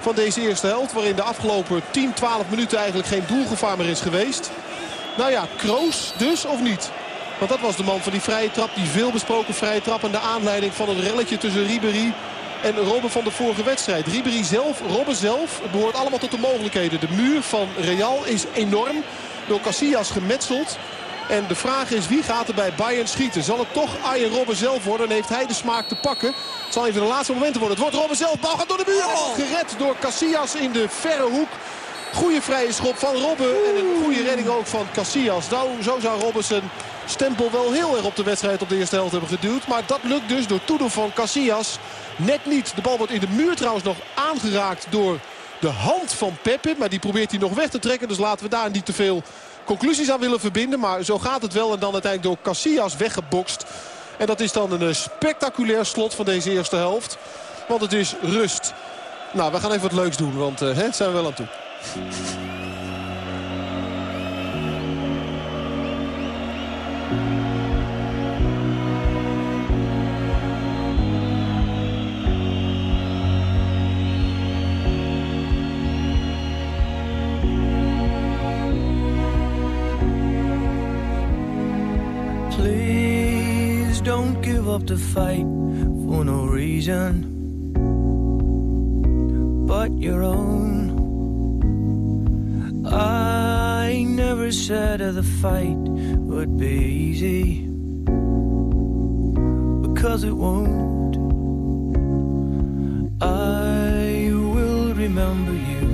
van deze eerste helft. Waarin de afgelopen 10, 12 minuten eigenlijk geen doelgevaar meer is geweest. Nou ja, Kroos dus of niet? Want dat was de man van die vrije trap. Die veel besproken vrije trap. En de aanleiding van het relletje tussen Ribéry en Robben van de vorige wedstrijd. Ribéry zelf, Robben zelf, het behoort allemaal tot de mogelijkheden. De muur van Real is enorm door Casillas gemetseld. En de vraag is wie gaat er bij Bayern schieten. Zal het toch Arjen Robben zelf worden? En heeft hij de smaak te pakken? Het zal even de laatste momenten worden. Het wordt Robben zelf. Bal gaat door de muur. Oh. Gered door Casillas in de verre hoek. Goede vrije schop van Robben. En een goede redding ook van Casillas. Nou, zo zou Robben zijn stempel wel heel erg op de wedstrijd op de eerste helft hebben geduwd. Maar dat lukt dus door toedoen van Casillas. Net niet. De bal wordt in de muur trouwens nog aangeraakt door de hand van Pepe. Maar die probeert hij nog weg te trekken. Dus laten we daar niet te veel conclusies aan willen verbinden. Maar zo gaat het wel. En dan uiteindelijk door Casillas weggebokst. En dat is dan een eh, spectaculair slot van deze eerste helft. Want het is rust. Nou, we gaan even wat leuks doen. Want uh, hè, zijn we wel aan toe. Up to fight for no reason but your own. I never said that the fight would be easy because it won't. I will remember you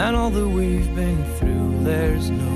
and all that we've been through. There's no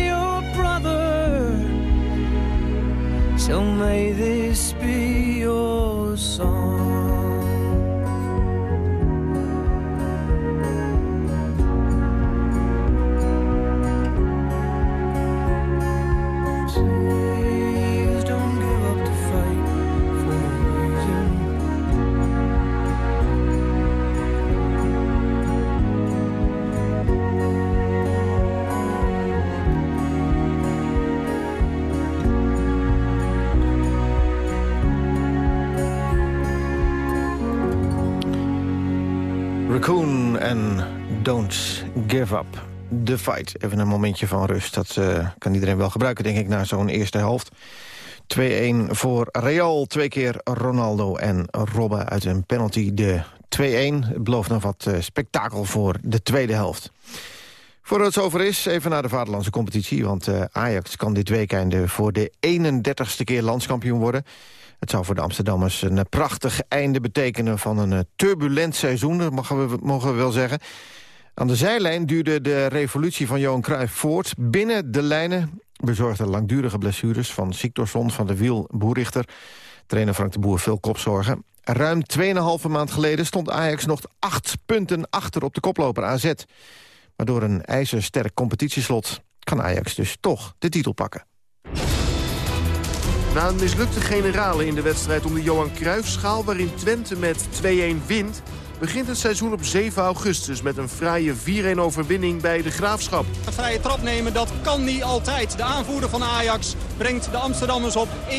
So may this be en Don't Give Up the Fight. Even een momentje van rust. Dat uh, kan iedereen wel gebruiken, denk ik, na zo'n eerste helft. 2-1 voor Real. Twee keer Ronaldo en Robben uit een penalty. De 2-1 belooft nog wat uh, spektakel voor de tweede helft. Voordat het zover is, even naar de vaderlandse competitie. Want uh, Ajax kan dit weekend voor de 31ste keer landskampioen worden. Het zou voor de Amsterdammers een prachtig einde betekenen... van een turbulent seizoen, mogen we, mogen we wel zeggen. Aan de zijlijn duurde de revolutie van Johan Cruijff voort. Binnen de lijnen bezorgde langdurige blessures van Siktorsson van de Wiel Boerichter. Trainer Frank de Boer veel kopzorgen. Ruim 2,5 maand geleden stond Ajax nog acht punten achter op de koploper AZ. Maar door een ijzersterk competitieslot kan Ajax dus toch de titel pakken. Na een mislukte generale in de wedstrijd om de Johan Cruijffschaal... waarin Twente met 2-1 wint begint het seizoen op 7 augustus... met een fraaie 4-1 overwinning bij de Graafschap. Een vrije trap nemen, dat kan niet altijd. De aanvoerder van Ajax brengt de Amsterdammers op 1-4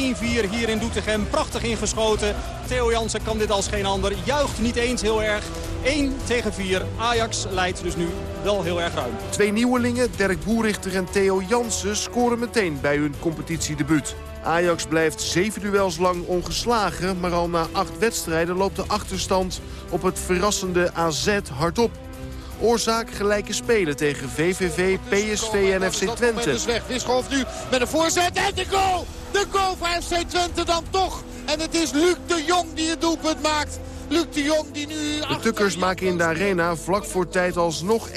hier in Doetinchem. Prachtig ingeschoten. Theo Jansen kan dit als geen ander. Juicht niet eens heel erg. 1 tegen 4. Ajax leidt dus nu wel heel erg ruim. Twee nieuwelingen, Dirk Boerichter en Theo Jansen... scoren meteen bij hun competitiedebuut. Ajax blijft zeven duels lang ongeslagen... maar al na acht wedstrijden loopt de achterstand op het verrassende AZ hardop. Oorzaak gelijke spelen tegen VVV, PSV en FC Twente. is weg. Wisselhof nu met een voorzet en de goal! De goal voor FC Twente dan toch! En het is Luc de Jong die het doelpunt maakt. Luc de Jong die nu... De Tukkers maken in de arena vlak voor tijd alsnog 1-1.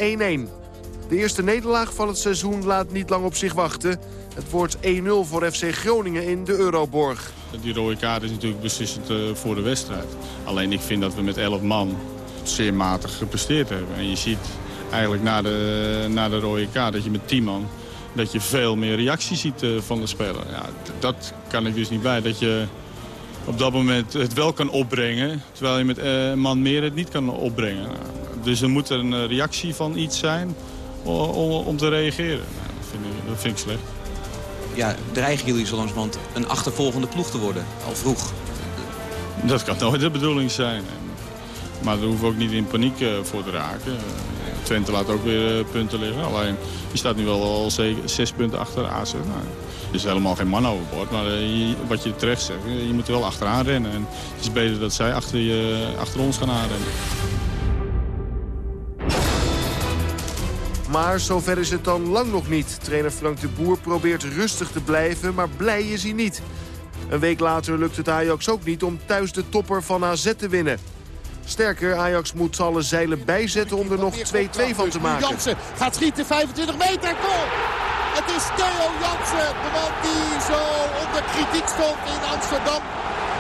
De eerste nederlaag van het seizoen laat niet lang op zich wachten. Het wordt 1-0 voor FC Groningen in de Euroborg. Die rode kaart is natuurlijk beslissend uh, voor de wedstrijd. Alleen ik vind dat we met 11 man zeer matig gepresteerd hebben. En je ziet eigenlijk na de, na de rode kaart dat je met 10 man... dat je veel meer reactie ziet uh, van de speler. Ja, dat kan ik dus niet bij. Dat je op dat moment het wel kan opbrengen... terwijl je met uh, een man meer het niet kan opbrengen. Dus er moet een reactie van iets zijn om te reageren. Nou, dat, vind ik, dat vind ik slecht. Ja, dreigen jullie zo langzamerhand een achtervolgende ploeg te worden? Al vroeg. Dat kan nooit de bedoeling zijn. Maar daar hoeven we ook niet in paniek eh, voor te raken. Twente laat ook weer eh, punten liggen. Alleen, je staat nu wel al zes punten achter AZ. Nou, er is helemaal geen man overboord. Maar wat je terecht zegt, je moet er wel achteraan rennen. En het is beter dat zij achter, je, achter ons gaan aanrennen. Maar zover is het dan lang nog niet. Trainer Frank de Boer probeert rustig te blijven, maar blij is hij niet. Een week later lukt het Ajax ook niet om thuis de topper van AZ te winnen. Sterker, Ajax moet alle zeilen bijzetten om er nog 2-2 van te maken. Jansen gaat schieten, 25 meter, goal! Het is Theo Jansen, de man die zo onder kritiek stond in Amsterdam.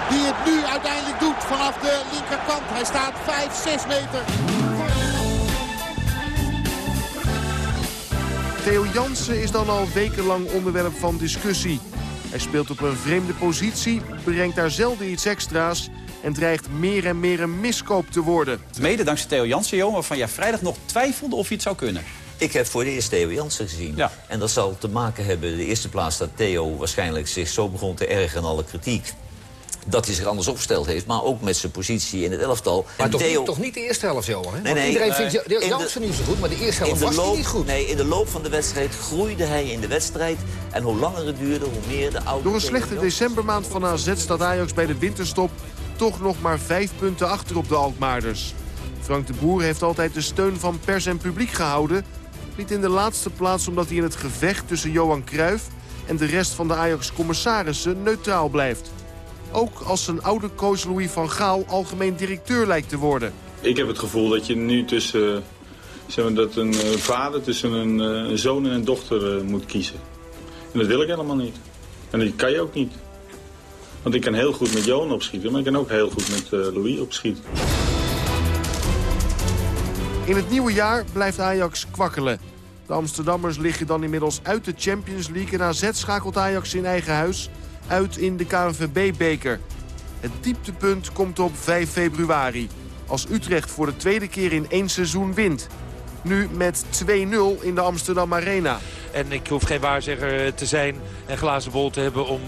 Die het nu uiteindelijk doet vanaf de linkerkant. Hij staat 5-6 meter Theo Jansen is dan al wekenlang onderwerp van discussie. Hij speelt op een vreemde positie, brengt daar zelden iets extra's... en dreigt meer en meer een miskoop te worden. Mede dankzij Theo Jansen, joh, waarvan jij vrijdag nog twijfelde of je het zou kunnen. Ik heb voor de eerste Theo Jansen gezien. Ja. En dat zal te maken hebben, de eerste plaats, dat Theo waarschijnlijk zich zo begon te ergeren aan alle kritiek dat hij zich anders opgesteld heeft. Maar ook met zijn positie in het elftal. Maar toch, niet, toch, niet, de eerste helft, Johan? Hè? Nee, nee, iedereen vindt Jansen niet zo goed, maar de eerste helft was loop, niet goed. Nee, in de loop van de wedstrijd groeide hij in de wedstrijd. En hoe langer het duurde, hoe meer de oude... Door een slechte decembermaand van AZ staat Ajax bij de winterstop... toch nog maar vijf punten achter op de Alkmaarders. Frank de Boer heeft altijd de steun van pers en publiek gehouden. Niet in de laatste plaats omdat hij in het gevecht tussen Johan Cruijff... en de rest van de Ajax-commissarissen neutraal blijft. Ook als zijn oude coach Louis van Gaal algemeen directeur lijkt te worden. Ik heb het gevoel dat je nu tussen zeg maar, dat een eh, vader tussen een, eh, een zoon en een dochter eh, moet kiezen. En dat wil ik helemaal niet. En dat kan je ook niet. Want ik kan heel goed met Johan opschieten, maar ik kan ook heel goed met Louis opschieten. In het nieuwe jaar blijft Ajax kwakkelen. De Amsterdammers liggen dan inmiddels uit de Champions League... en AZ schakelt Ajax in eigen huis uit in de KNVB-beker. Het dieptepunt komt op 5 februari. Als Utrecht voor de tweede keer in één seizoen wint. Nu met 2-0 in de Amsterdam Arena. En ik hoef geen waarzegger te zijn en glazen bol te hebben om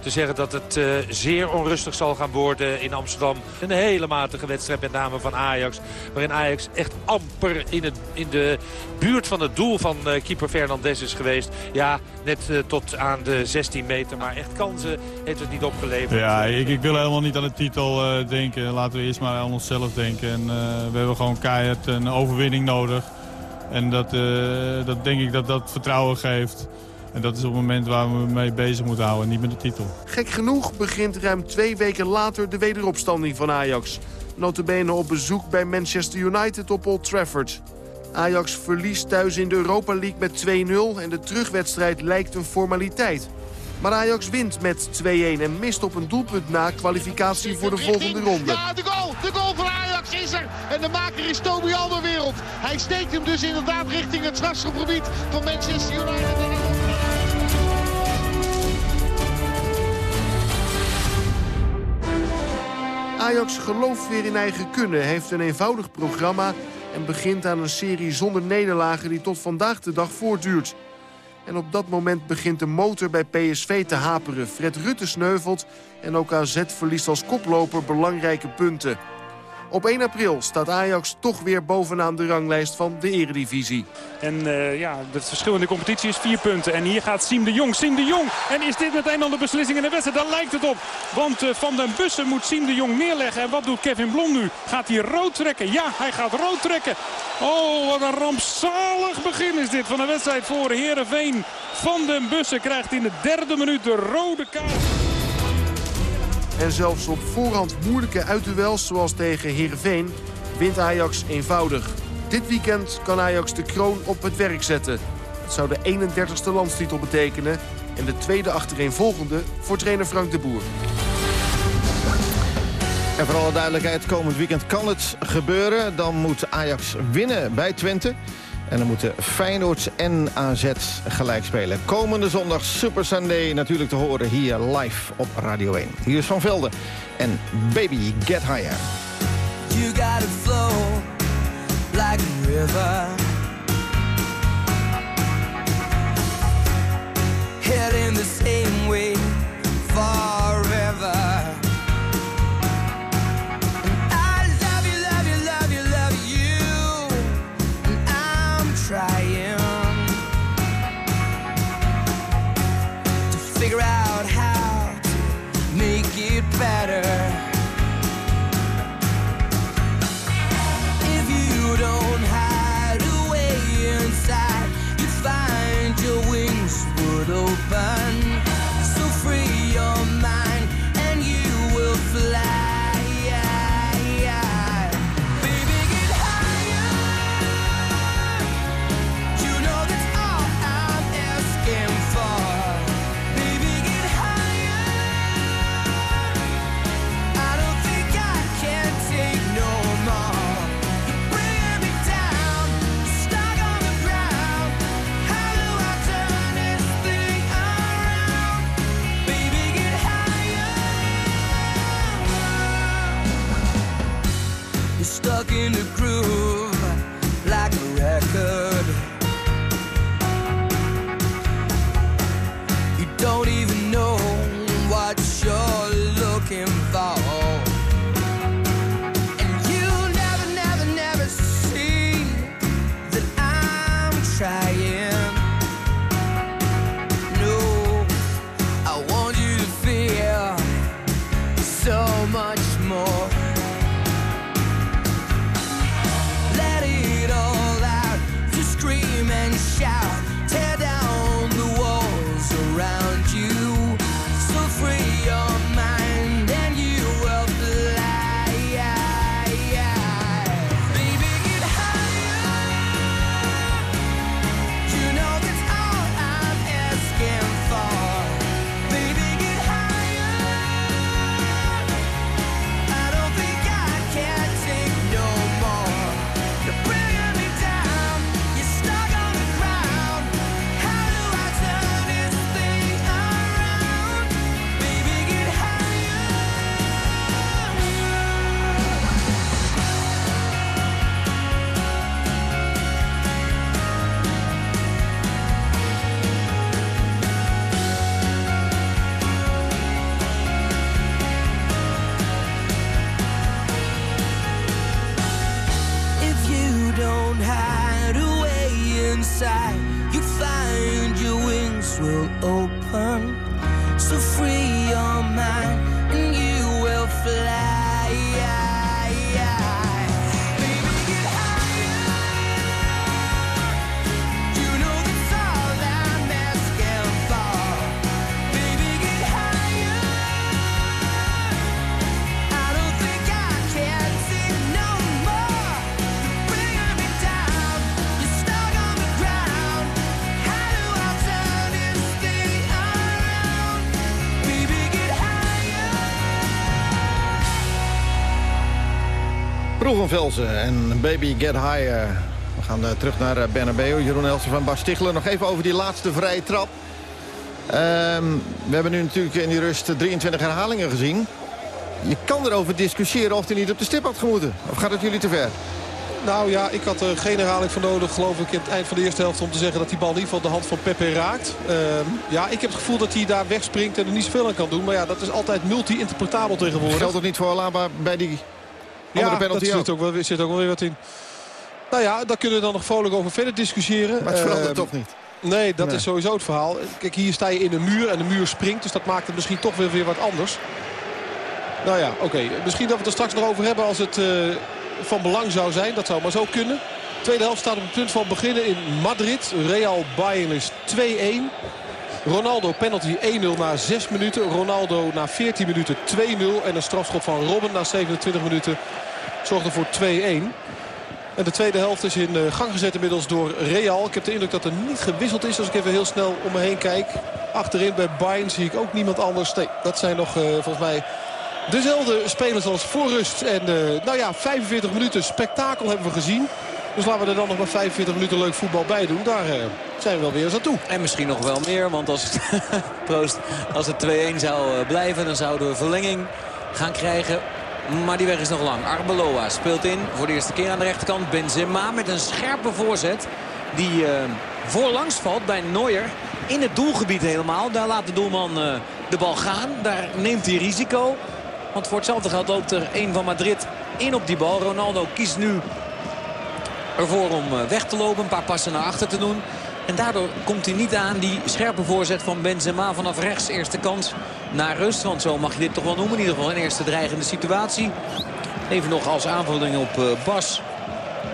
te zeggen dat het zeer onrustig zal gaan worden in Amsterdam. Een hele matige wedstrijd met name van Ajax. Waarin Ajax echt amper in, het, in de buurt van het doel van keeper Fernandes is geweest. Ja, net tot aan de 16 meter. Maar echt kansen heeft het niet opgeleverd. Ja, ik, ik wil helemaal niet aan de titel denken. Laten we eerst maar aan onszelf denken. En we hebben gewoon keihard een overwinning nodig. En dat, uh, dat denk ik dat dat vertrouwen geeft. En dat is op het moment waar we mee bezig moeten houden, niet met de titel. Gek genoeg begint ruim twee weken later de wederopstanding van Ajax. Notabene op bezoek bij Manchester United op Old Trafford. Ajax verliest thuis in de Europa League met 2-0 en de terugwedstrijd lijkt een formaliteit. Maar Ajax wint met 2-1 en mist op een doelpunt na kwalificatie voor de volgende ronde. Ja, de goal! De goal van Ajax is er! En de maker is Toby Alderwereld. Hij steekt hem dus inderdaad richting het strafschopgebied van Manchester United. Ajax gelooft weer in eigen kunnen, heeft een eenvoudig programma... en begint aan een serie zonder nederlagen die tot vandaag de dag voortduurt. En op dat moment begint de motor bij PSV te haperen. Fred Rutte sneuvelt en ook AZ verliest als koploper belangrijke punten. Op 1 april staat Ajax toch weer bovenaan de ranglijst van de eredivisie. En uh, ja, het verschil in de competitie is vier punten. En hier gaat Siem de Jong. Siem de Jong. En is dit meteen al de beslissing in de wedstrijd? Daar lijkt het op. Want uh, Van den Bussen moet Siem de Jong neerleggen. En wat doet Kevin Blom nu? Gaat hij rood trekken? Ja, hij gaat rood trekken. Oh, wat een rampzalig begin is dit van de wedstrijd voor Herenveen. Van den Bussen krijgt in de derde minuut de rode kaart. En zelfs op voorhand moeilijke uitduels zoals tegen Heerenveen wint Ajax eenvoudig. Dit weekend kan Ajax de kroon op het werk zetten. Het zou de 31ste landstitel betekenen en de tweede achtereenvolgende voor trainer Frank de Boer. En voor alle duidelijkheid, komend weekend kan het gebeuren. Dan moet Ajax winnen bij Twente. En dan moeten Feyenoord en AZ gelijk spelen. Komende zondag Super Sunday natuurlijk te horen hier live op Radio 1. Hier is Van Velden en Baby Get Higher. You flow like a river. In the same way. Open. So free Roel van Velzen en Baby Get Higher. We gaan uh, terug naar uh, Bernabeu. Jeroen Elsen van Bas Stichler. Nog even over die laatste vrije trap. Ehm, we hebben nu natuurlijk in die rust 23 herhalingen gezien. Je kan erover discussiëren of hij niet op de stip had gemoeten. Of gaat het jullie te ver? Nou ja, ik had er geen herhaling voor nodig, geloof ik, in het eind van de eerste helft... om te zeggen dat die bal in ieder geval de hand van Pepe raakt. Ehm, ja, ik heb het gevoel dat hij daar wegspringt en er niet zoveel aan kan doen. Maar ja, dat is altijd multi-interpretabel tegenwoordig. Geldt dat niet voor Alaba bij die ja, penalty zit ook, wel, zit ook wel weer wat in. Nou ja, daar kunnen we dan nog vrolijk over verder discussiëren. Maar het verandert uh, toch niet? Nee, dat is sowieso het verhaal. Kijk, hier sta je in een muur en de muur springt. Dus dat maakt het misschien toch weer, weer wat anders. Nou ja, oké. Misschien dat we het er straks nog over hebben als het uh, van belang zou zijn. Dat zou maar zo kunnen. De tweede helft staat op het punt van beginnen in Madrid. Real Bayern is 2-1. Ronaldo penalty 1-0 na 6 minuten. Ronaldo na 14 minuten 2-0. En een strafschop van Robben na 27 minuten zorgde voor 2-1. En de tweede helft is in eh, gang gezet inmiddels door Real. Ik heb de indruk dat er niet gewisseld is als ik even heel snel om me heen kijk. Achterin bij Bayern zie ik ook niemand anders. Nee, dat zijn nog uh, volgens mij dezelfde spelers als voor rust. En uh, nou ja, 45 minuten spektakel hebben we gezien. Dus laten we er dan nog maar 45 minuten leuk voetbal bij doen. Daar zijn we wel weer aan toe. En misschien nog wel meer. Want als het, [LAUGHS] proost, als het 2-1 zou blijven, dan zouden we verlenging gaan krijgen. Maar die weg is nog lang. Arbeloa speelt in voor de eerste keer aan de rechterkant. Benzema met een scherpe voorzet. Die uh, voorlangs valt bij Neuer. In het doelgebied helemaal. Daar laat de doelman uh, de bal gaan. Daar neemt hij risico. Want voor hetzelfde geld loopt er een van Madrid in op die bal. Ronaldo kiest nu ervoor om weg te lopen. Een paar passen naar achter te doen. En daardoor komt hij niet aan die scherpe voorzet van Benzema vanaf rechts. Eerste kans naar rust. Want zo mag je dit toch wel noemen. In ieder geval een eerste dreigende situatie. Even nog als aanvulling op uh, Bas.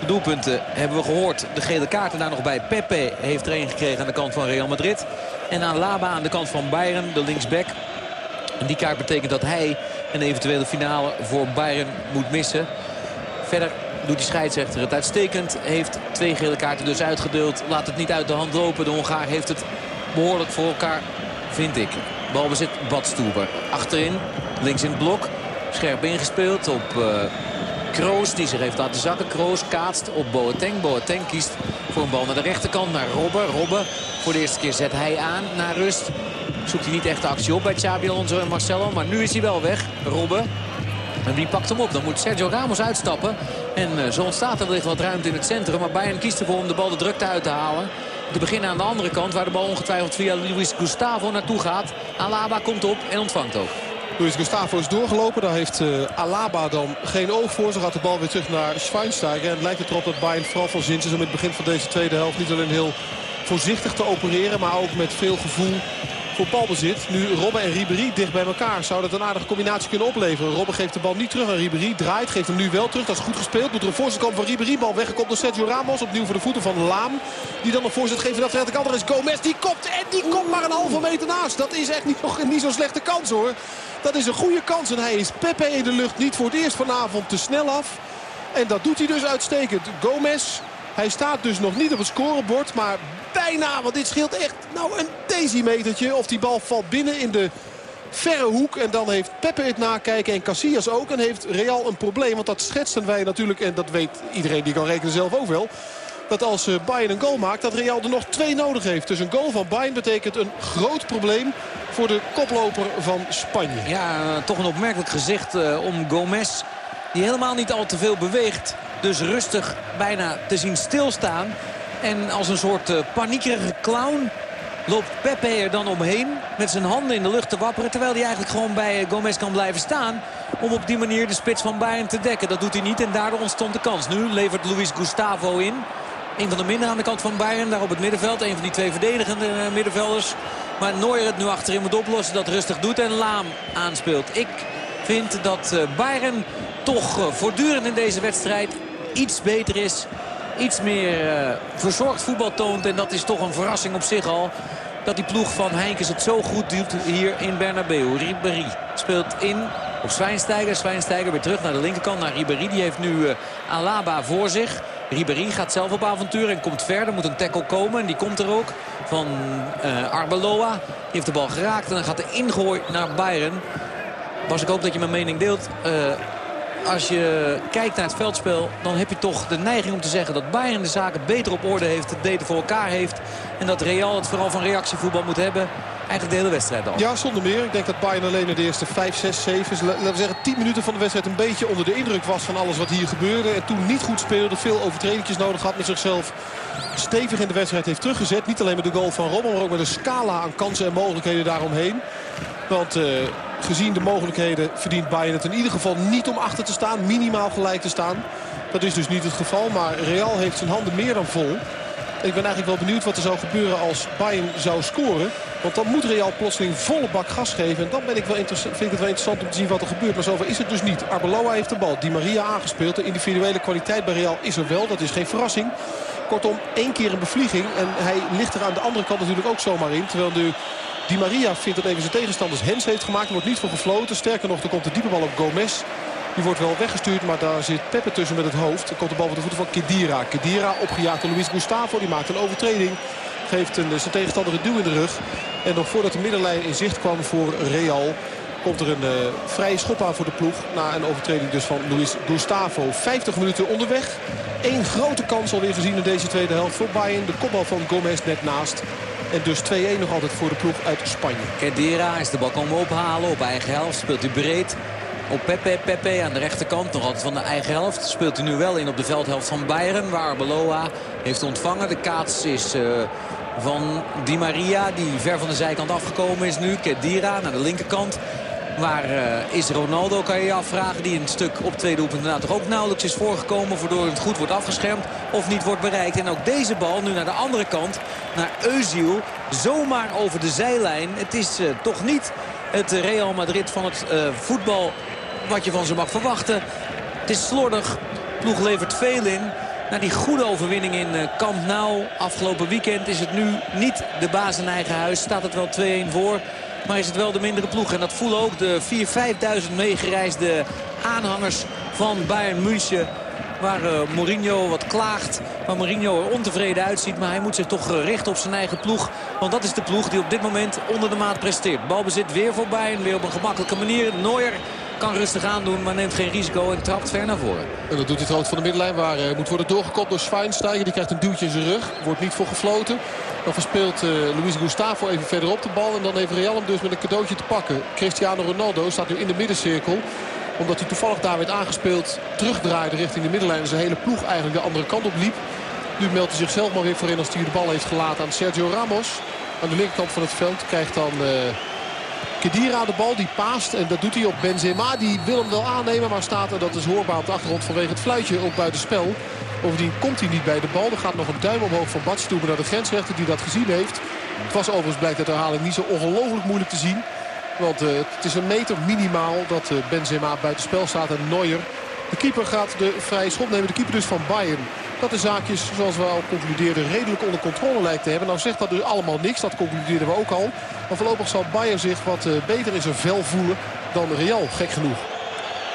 De doelpunten hebben we gehoord. De gele kaarten daar nog bij. Pepe heeft er een gekregen aan de kant van Real Madrid. En aan Laba aan de kant van Bayern, de linksback. En die kaart betekent dat hij een eventuele finale voor Bayern moet missen. Verder doet die scheidsrechter het uitstekend. Heeft twee gele kaarten dus uitgedeeld. Laat het niet uit de hand lopen. De Hongaar heeft het behoorlijk voor elkaar, vind ik. Balbezit Badstuber. Achterin, links in het blok. Scherp ingespeeld op uh, Kroos, die zich heeft laten zakken. Kroos kaatst op Boateng. Boateng kiest voor een bal naar de rechterkant, naar Robben. Robben, voor de eerste keer zet hij aan naar rust. Zoekt hij niet echt actie op bij Xabi Alonso en Marcelo. Maar nu is hij wel weg. Robben. En wie pakt hem op? Dan moet Sergio Ramos uitstappen. En uh, zo ontstaat er wellicht wat ruimte in het centrum. Maar Bayern kiest ervoor om de bal de drukte uit te halen. Te beginnen aan de andere kant waar de bal ongetwijfeld via Luis Gustavo naartoe gaat. Alaba komt op en ontvangt ook. Luis Gustavo is doorgelopen. Daar heeft uh, Alaba dan geen oog voor. Zo gaat de bal weer terug naar Schweinsteiger. En het lijkt erop dat Bayern vooral van zins is om in het begin van deze tweede helft niet alleen heel voorzichtig te opereren. Maar ook met veel gevoel voor balbezit. Nu Robben en Ribéry dicht bij elkaar. Zou dat een aardige combinatie kunnen opleveren. Robben geeft de bal niet terug aan Ribéry. Draait, geeft hem nu wel terug. Dat is goed gespeeld. Doet er een voorzet komen van Ribéry. Bal weggekomen door Sergio Ramos. Opnieuw voor de voeten van Laam. Die dan een voorzet geeft de rechterkant. Er is Gomez. Die kopt en die komt maar een halve meter naast. Dat is echt niet, [LAUGHS] nog niet zo'n slechte kans hoor. Dat is een goede kans. En hij is Pepe in de lucht niet voor het eerst vanavond te snel af. En dat doet hij dus uitstekend. Gomez hij staat dus nog niet op het scorebord. Maar bijna, want dit scheelt echt nou een decimetertje. Of die bal valt binnen in de verre hoek. En dan heeft Pepe het nakijken en Casillas ook. En heeft Real een probleem. Want dat schetsten wij natuurlijk. En dat weet iedereen die kan rekenen zelf ook wel. Dat als eh, Bayern een goal maakt, dat Real er nog twee nodig heeft. Dus een goal van Bayern betekent een groot probleem voor de koploper van Spanje. Ja, toch een opmerkelijk gezicht uh, om Gomez. Die helemaal niet al te veel beweegt. Dus rustig bijna te zien stilstaan. En als een soort uh, paniekerige clown loopt Pepe er dan omheen. Met zijn handen in de lucht te wapperen. Terwijl hij eigenlijk gewoon bij Gomez kan blijven staan. Om op die manier de spits van Bayern te dekken. Dat doet hij niet en daardoor ontstond de kans. Nu levert Luis Gustavo in. Een van de minder aan de kant van Bayern. Daar op het middenveld. Een van die twee verdedigende uh, middenvelders. Maar Neuer het nu achterin moet oplossen. Dat rustig doet en Laam aanspeelt. Ik vind dat uh, Bayern toch voortdurend in deze wedstrijd iets beter is. Iets meer uh, verzorgd voetbal toont. En dat is toch een verrassing op zich al. Dat die ploeg van Heinkes het zo goed doet hier in Bernabeu. Ribéry speelt in op Zwijnsteiger. Zwijnsteiger weer terug naar de linkerkant. Naar Ribéry. Die heeft nu uh, Alaba voor zich. Ribéry gaat zelf op avontuur en komt verder. Moet een tackle komen en die komt er ook. Van uh, Arbeloa. Die heeft de bal geraakt en dan gaat de ingooi naar Bayern. Was ik hoop dat je mijn mening deelt. Als je kijkt naar het veldspel, dan heb je toch de neiging om te zeggen dat Bayern de zaken beter op orde heeft, het beter voor elkaar heeft. En dat Real het vooral van reactievoetbal moet hebben. Eigenlijk de hele wedstrijd al. Ja, zonder meer. Ik denk dat Bayern alleen in de eerste 5, 6, 7, laten we zeggen 10 minuten van de wedstrijd een beetje onder de indruk was van alles wat hier gebeurde. En toen niet goed speelde, veel overtredingjes nodig had met zichzelf stevig in de wedstrijd heeft teruggezet. Niet alleen met de goal van Robben, maar ook met een scala aan kansen en mogelijkheden daaromheen. Want uh, gezien de mogelijkheden verdient Bayern het in ieder geval niet om achter te staan. Minimaal gelijk te staan. Dat is dus niet het geval. Maar Real heeft zijn handen meer dan vol. Ik ben eigenlijk wel benieuwd wat er zou gebeuren als Bayern zou scoren. Want dan moet Real plotseling volle bak gas geven. En dan ben ik wel vind ik het wel interessant om te zien wat er gebeurt. Maar zover is het dus niet. Arbeloa heeft de bal. Di Maria aangespeeld. De individuele kwaliteit bij Real is er wel. Dat is geen verrassing. Kortom, één keer een bevlieging. En hij ligt er aan de andere kant natuurlijk ook zomaar in. Terwijl nu Di Maria vindt dat even zijn tegenstanders Hens heeft gemaakt. Er wordt niet voor gefloten. Sterker nog, er komt de diepe bal op Gomez. Die wordt wel weggestuurd, maar daar zit Peppe tussen met het hoofd. Er komt de bal voor de voeten van Kedira. Kedira opgejaagd door Luis Gustavo. Die maakt een overtreding. Geeft een, zijn tegenstander een duw in de rug. En nog voordat de middenlijn in zicht kwam voor Real... komt er een uh, vrije schop aan voor de ploeg. Na een overtreding dus van Luis Gustavo. 50 minuten onderweg. Eén grote kans alweer gezien in deze tweede helft voor Bayern. De kopbal van Gomez net naast. En dus 2-1 nog altijd voor de ploeg uit Spanje. Kedira is de bal komen ophalen op eigen helft. Speelt hij breed op Pepe. Pepe aan de rechterkant, nog altijd van de eigen helft. Speelt hij nu wel in op de veldhelft van Bayern. Waar Beloa heeft ontvangen. De kaats is uh, van Di Maria, die ver van de zijkant afgekomen is nu. Kedira naar de linkerkant. Waar uh, is Ronaldo, kan je je afvragen. Die een stuk op twee doelpunten toch ook nauwelijks is voorgekomen. Waardoor het goed wordt afgeschermd of niet wordt bereikt. En ook deze bal nu naar de andere kant. Naar Eusiel. Zomaar over de zijlijn. Het is uh, toch niet het Real Madrid van het uh, voetbal wat je van ze mag verwachten. Het is slordig. Ploeg levert veel in. Na die goede overwinning in Camp Nou afgelopen weekend is het nu niet de baas in eigen huis. Staat het wel 2-1 voor. Maar is het wel de mindere ploeg. En dat voelen ook de 4.000, 5.000 meegereisde aanhangers van Bayern München. Waar uh, Mourinho wat klaagt. Waar Mourinho er ontevreden uitziet. Maar hij moet zich toch richten op zijn eigen ploeg. Want dat is de ploeg die op dit moment onder de maat presteert. Balbezit weer voor Bayern. Weer op een gemakkelijke manier. Neuer kan rustig aandoen, maar neemt geen risico en trapt ver naar voren. En dat doet hij het van de middenlijn waar uh, moet worden doorgekopt door Schweinsteiger. Die krijgt een duwtje in zijn rug. Wordt niet voor gefloten. Dan verspeelt uh, Luis Gustavo even verderop de bal. En dan heeft Real hem dus met een cadeautje te pakken. Cristiano Ronaldo staat nu in de middencirkel. Omdat hij toevallig daar werd aangespeeld. Terugdraaide richting de middenlijn. En zijn hele ploeg eigenlijk de andere kant op liep. Nu meldt hij zichzelf maar weer voor in als hij de bal heeft gelaten aan Sergio Ramos. Aan de linkerkant van het veld krijgt dan... Uh, Kedira de bal, die paast. En dat doet hij op Benzema. Die wil hem wel aannemen, maar staat er, dat is hoorbaar op de achtergrond vanwege het fluitje, ook buiten spel. Bovendien komt hij niet bij de bal. Er gaat nog een duim omhoog van Badstuber naar de grensrechter die dat gezien heeft. Het was overigens blijkt uit de herhaling niet zo ongelooflijk moeilijk te zien. Want uh, het is een meter minimaal dat Benzema buiten spel staat en Neuer. De keeper gaat de vrije schop nemen. De keeper dus van Bayern. Dat de zaakjes, zoals we al concludeerden, redelijk onder controle lijkt te hebben. Nou zegt dat dus allemaal niks. Dat concludeerden we ook al. Maar voorlopig zal Bayern zich wat uh, beter in zijn vel voelen dan Real, gek genoeg.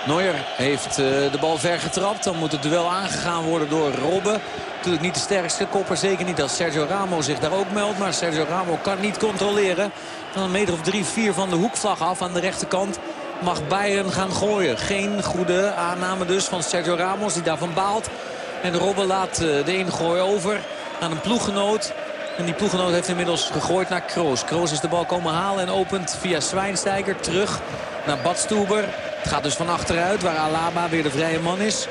Neuer heeft uh, de bal ver getrapt. Dan moet het duel aangegaan worden door Robben. Natuurlijk niet de sterkste kopper. Zeker niet als Sergio Ramos zich daar ook meldt. Maar Sergio Ramos kan niet controleren. Dan een meter of drie, vier van de hoekvlag af aan de rechterkant. Mag Bayern gaan gooien. Geen goede aanname dus van Sergio Ramos die daarvan baalt. En Robben laat uh, de ingooi over aan een ploeggenoot. En die ploeggenoot heeft inmiddels gegooid naar Kroos. Kroos is de bal komen halen en opent via Zwijnsteiger terug naar Badstuber. Het gaat dus van achteruit waar Alaba weer de vrije man is.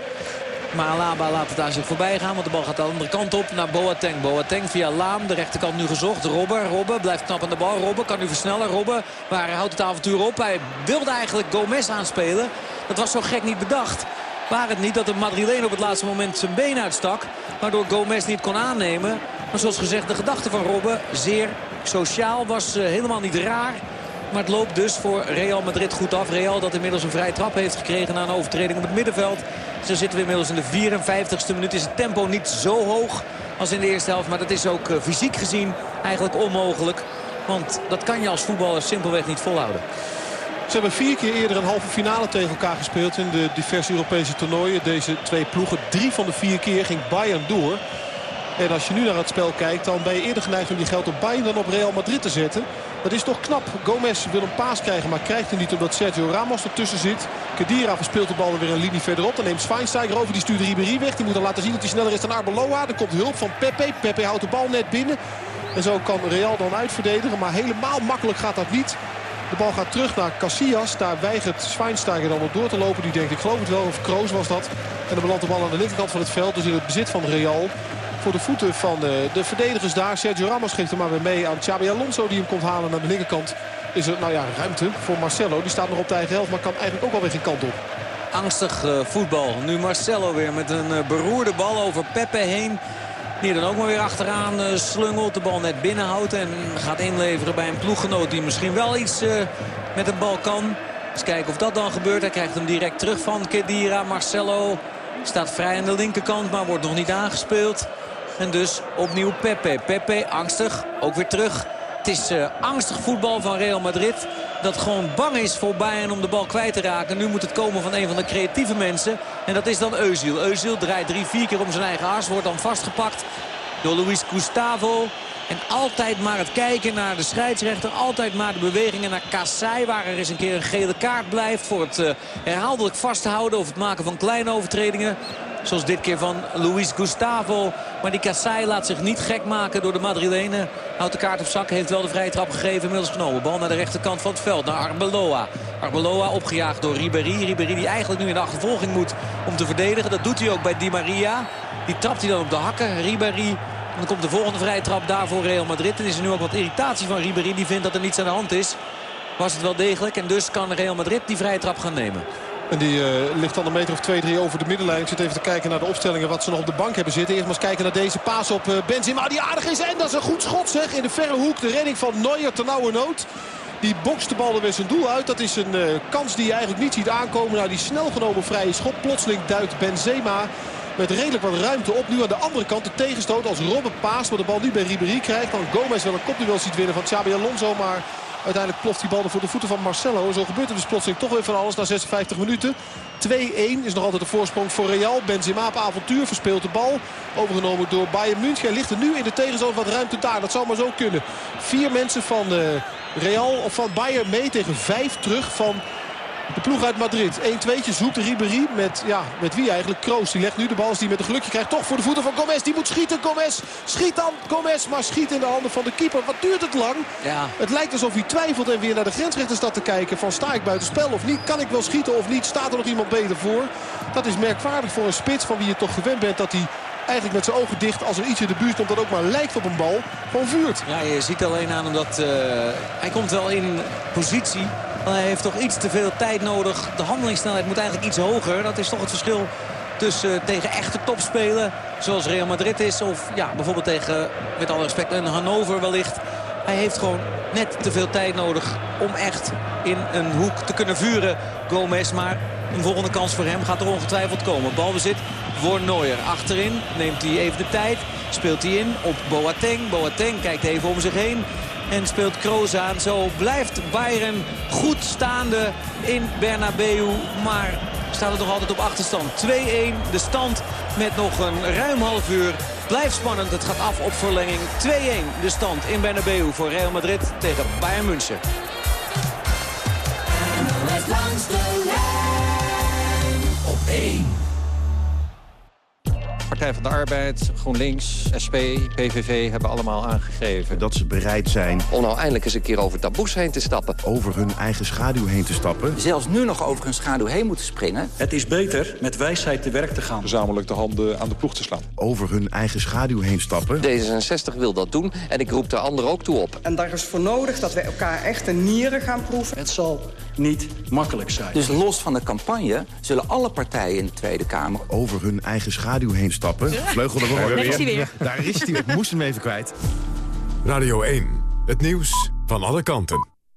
Maar Alaba laat het aan zich voorbij gaan. Want de bal gaat de andere kant op naar Boateng. Boateng via Laam. De rechterkant nu gezocht. Robben. Robben blijft knap aan de bal. Robben kan nu versnellen. Robben. Maar hij houdt het avontuur op. Hij wilde eigenlijk Gomez aanspelen. Dat was zo gek niet bedacht. Waar het niet dat de Madrileen op het laatste moment zijn been uitstak. Waardoor Gomez niet kon aannemen. Maar zoals gezegd, de gedachte van Robben zeer Sociaal was helemaal niet raar. Maar het loopt dus voor Real Madrid goed af. Real dat inmiddels een vrije trap heeft gekregen na een overtreding op het middenveld. Zo zitten we inmiddels in de 54ste minuut. Is het tempo niet zo hoog als in de eerste helft. Maar dat is ook fysiek gezien eigenlijk onmogelijk. Want dat kan je als voetballer simpelweg niet volhouden. Ze hebben vier keer eerder een halve finale tegen elkaar gespeeld in de diverse Europese toernooien. Deze twee ploegen, drie van de vier keer ging Bayern door. En als je nu naar het spel kijkt, dan ben je eerder geneigd om je geld op Bayern dan op Real Madrid te zetten. Dat is toch knap. Gomez wil een paas krijgen, maar krijgt hem niet omdat Sergio Ramos ertussen zit. Kedira verspeelt de bal weer een linie verderop. Dan neemt Schweinsteiger over, die stuurt Ribéry weg. Die moet dan laten zien dat hij sneller is dan Arbeloa. Dan komt hulp van Pepe. Pepe houdt de bal net binnen. En zo kan Real dan uitverdedigen, maar helemaal makkelijk gaat dat niet. De bal gaat terug naar Casillas. Daar weigert Schweinsteiger dan op door te lopen. Die denkt, ik geloof het wel, of Kroos was dat. En dan belandt de bal aan de linkerkant van het veld. Dus in het bezit van Real. Voor de voeten van de, de verdedigers daar. Sergio Ramos geeft hem maar weer mee aan Xabi Alonso. Die hem komt halen aan de linkerkant. Is er nou ja, ruimte voor Marcelo. Die staat nog op de eigen helft, maar kan eigenlijk ook wel weer geen kant op. Angstig uh, voetbal. Nu Marcelo weer met een uh, beroerde bal over Pepe heen. Die dan ook maar weer achteraan uh, slungelt. De bal net binnenhoudt en gaat inleveren bij een ploeggenoot die misschien wel iets uh, met de bal kan. Eens kijken of dat dan gebeurt. Hij krijgt hem direct terug van Kedira. Marcelo staat vrij aan de linkerkant, maar wordt nog niet aangespeeld. En dus opnieuw Pepe. Pepe angstig, ook weer terug. Het is uh, angstig voetbal van Real Madrid. Dat gewoon bang is voor Bayern om de bal kwijt te raken. Nu moet het komen van een van de creatieve mensen. En dat is dan Eusiel. Eusiel draait drie, vier keer om zijn eigen as. Wordt dan vastgepakt door Luis Gustavo. En altijd maar het kijken naar de scheidsrechter. Altijd maar de bewegingen naar Kassai. Waar er eens een keer een gele kaart blijft. Voor het uh, herhaaldelijk vasthouden of het maken van kleine overtredingen. Zoals dit keer van Luis Gustavo. Maar die Kassai laat zich niet gek maken door de Madrilenen. Houdt de kaart op zak, heeft wel de vrije trap gegeven. Inmiddels genomen. Bal naar de rechterkant van het veld, naar Arbeloa. Arbeloa opgejaagd door Ribéry. Ribéry die eigenlijk nu in de achtervolging moet om te verdedigen. Dat doet hij ook bij Di Maria. Die trapt hij dan op de hakken. Ribéry dan komt de volgende vrije trap daar voor Real Madrid. En is er nu ook wat irritatie van Ribéry. Die vindt dat er niets aan de hand is. Was het wel degelijk. En dus kan Real Madrid die vrije trap gaan nemen. En die uh, ligt dan een meter of twee, drie over de middenlijn. Ik zit even te kijken naar de opstellingen wat ze nog op de bank hebben zitten. Eerst maar eens kijken naar deze paas op uh, Benzema. Die aardig is. En dat is een goed schot zeg. In de verre hoek. De redding van Neuer ten nauwe nood. Die bokst de bal er weer zijn doel uit. Dat is een uh, kans die je eigenlijk niet ziet aankomen. Nou, die snel genomen vrije schot. Plotseling duikt Benzema met redelijk wat ruimte op. Nu aan de andere kant de tegenstoot als Robben paast. Maar de bal nu bij Ribéry krijgt. Dan Gomez wel een kopduel ziet winnen van Xabi Alonso. Maar uiteindelijk ploft die bal voor de voeten van Marcelo. Zo gebeurt er dus plotseling toch weer van alles na 56 minuten. 2-1 is nog altijd de voorsprong voor Real. Benzema op avontuur verspeelt de bal. Overgenomen door Bayern München. ligt er nu in de tegenstoot wat ruimte daar. Dat zou maar zo kunnen. Vier mensen van uh, Real of van Bayern mee tegen vijf terug van de ploeg uit Madrid. 1-2'tje zoekt Ribéry met, ja, met wie eigenlijk? Kroos. Die legt nu de bal als die met een gelukje krijgt. Toch voor de voeten van Gomez. Die moet schieten. Gomez schiet dan. Gomez maar schiet in de handen van de keeper. Wat duurt het lang? Ja. Het lijkt alsof hij twijfelt en weer naar de grensrechter staat te kijken. Van sta ik buiten spel of niet? Kan ik wel schieten of niet? Staat er nog iemand beter voor? Dat is merkwaardig voor een spits van wie je toch gewend bent dat hij eigenlijk met zijn ogen dicht als er iets in de buurt komt dat ook maar lijkt op een bal. Gewoon vuurt. Ja, je ziet alleen aan hem dat uh, hij komt wel in positie. Hij heeft toch iets te veel tijd nodig. De handelingssnelheid moet eigenlijk iets hoger. Dat is toch het verschil tussen uh, tegen echte topspelen. Zoals Real Madrid is. Of ja, bijvoorbeeld tegen, met alle respect, een Hannover wellicht. Hij heeft gewoon net te veel tijd nodig om echt in een hoek te kunnen vuren. Gomez, maar een volgende kans voor hem gaat er ongetwijfeld komen. Balbezit voor Neuer. Achterin neemt hij even de tijd. Speelt hij in op Boateng. Boateng kijkt even om zich heen. En speelt Kroos aan. Zo blijft Bayern goed staande in Bernabeu. Maar staat het nog altijd op achterstand. 2-1 de stand met nog een ruim half uur. Blijft spannend. Het gaat af op verlenging. 2-1 de stand in Bernabeu voor Real Madrid tegen Bayern München. Langs de lijn op 1. Partij van de Arbeid, GroenLinks, SP, PVV hebben allemaal aangegeven... dat ze bereid zijn... om nou eindelijk eens een keer over taboes heen te stappen. Over hun eigen schaduw heen te stappen. Zelfs nu nog over hun schaduw heen moeten springen. Het is beter met wijsheid te werk te gaan. Gezamenlijk de handen aan de ploeg te slaan. Over hun eigen schaduw heen stappen. D66 wil dat doen en ik roep de anderen ook toe op. En daar is voor nodig dat wij elkaar echt de nieren gaan proeven. Het zal niet makkelijk zijn. Dus los van de campagne zullen alle partijen in de Tweede Kamer... over hun eigen schaduw heen stappen. Vleugel Daar is hij weer. Daar is hij weer. Ik moest hem even kwijt. Radio 1. Het nieuws van alle kanten.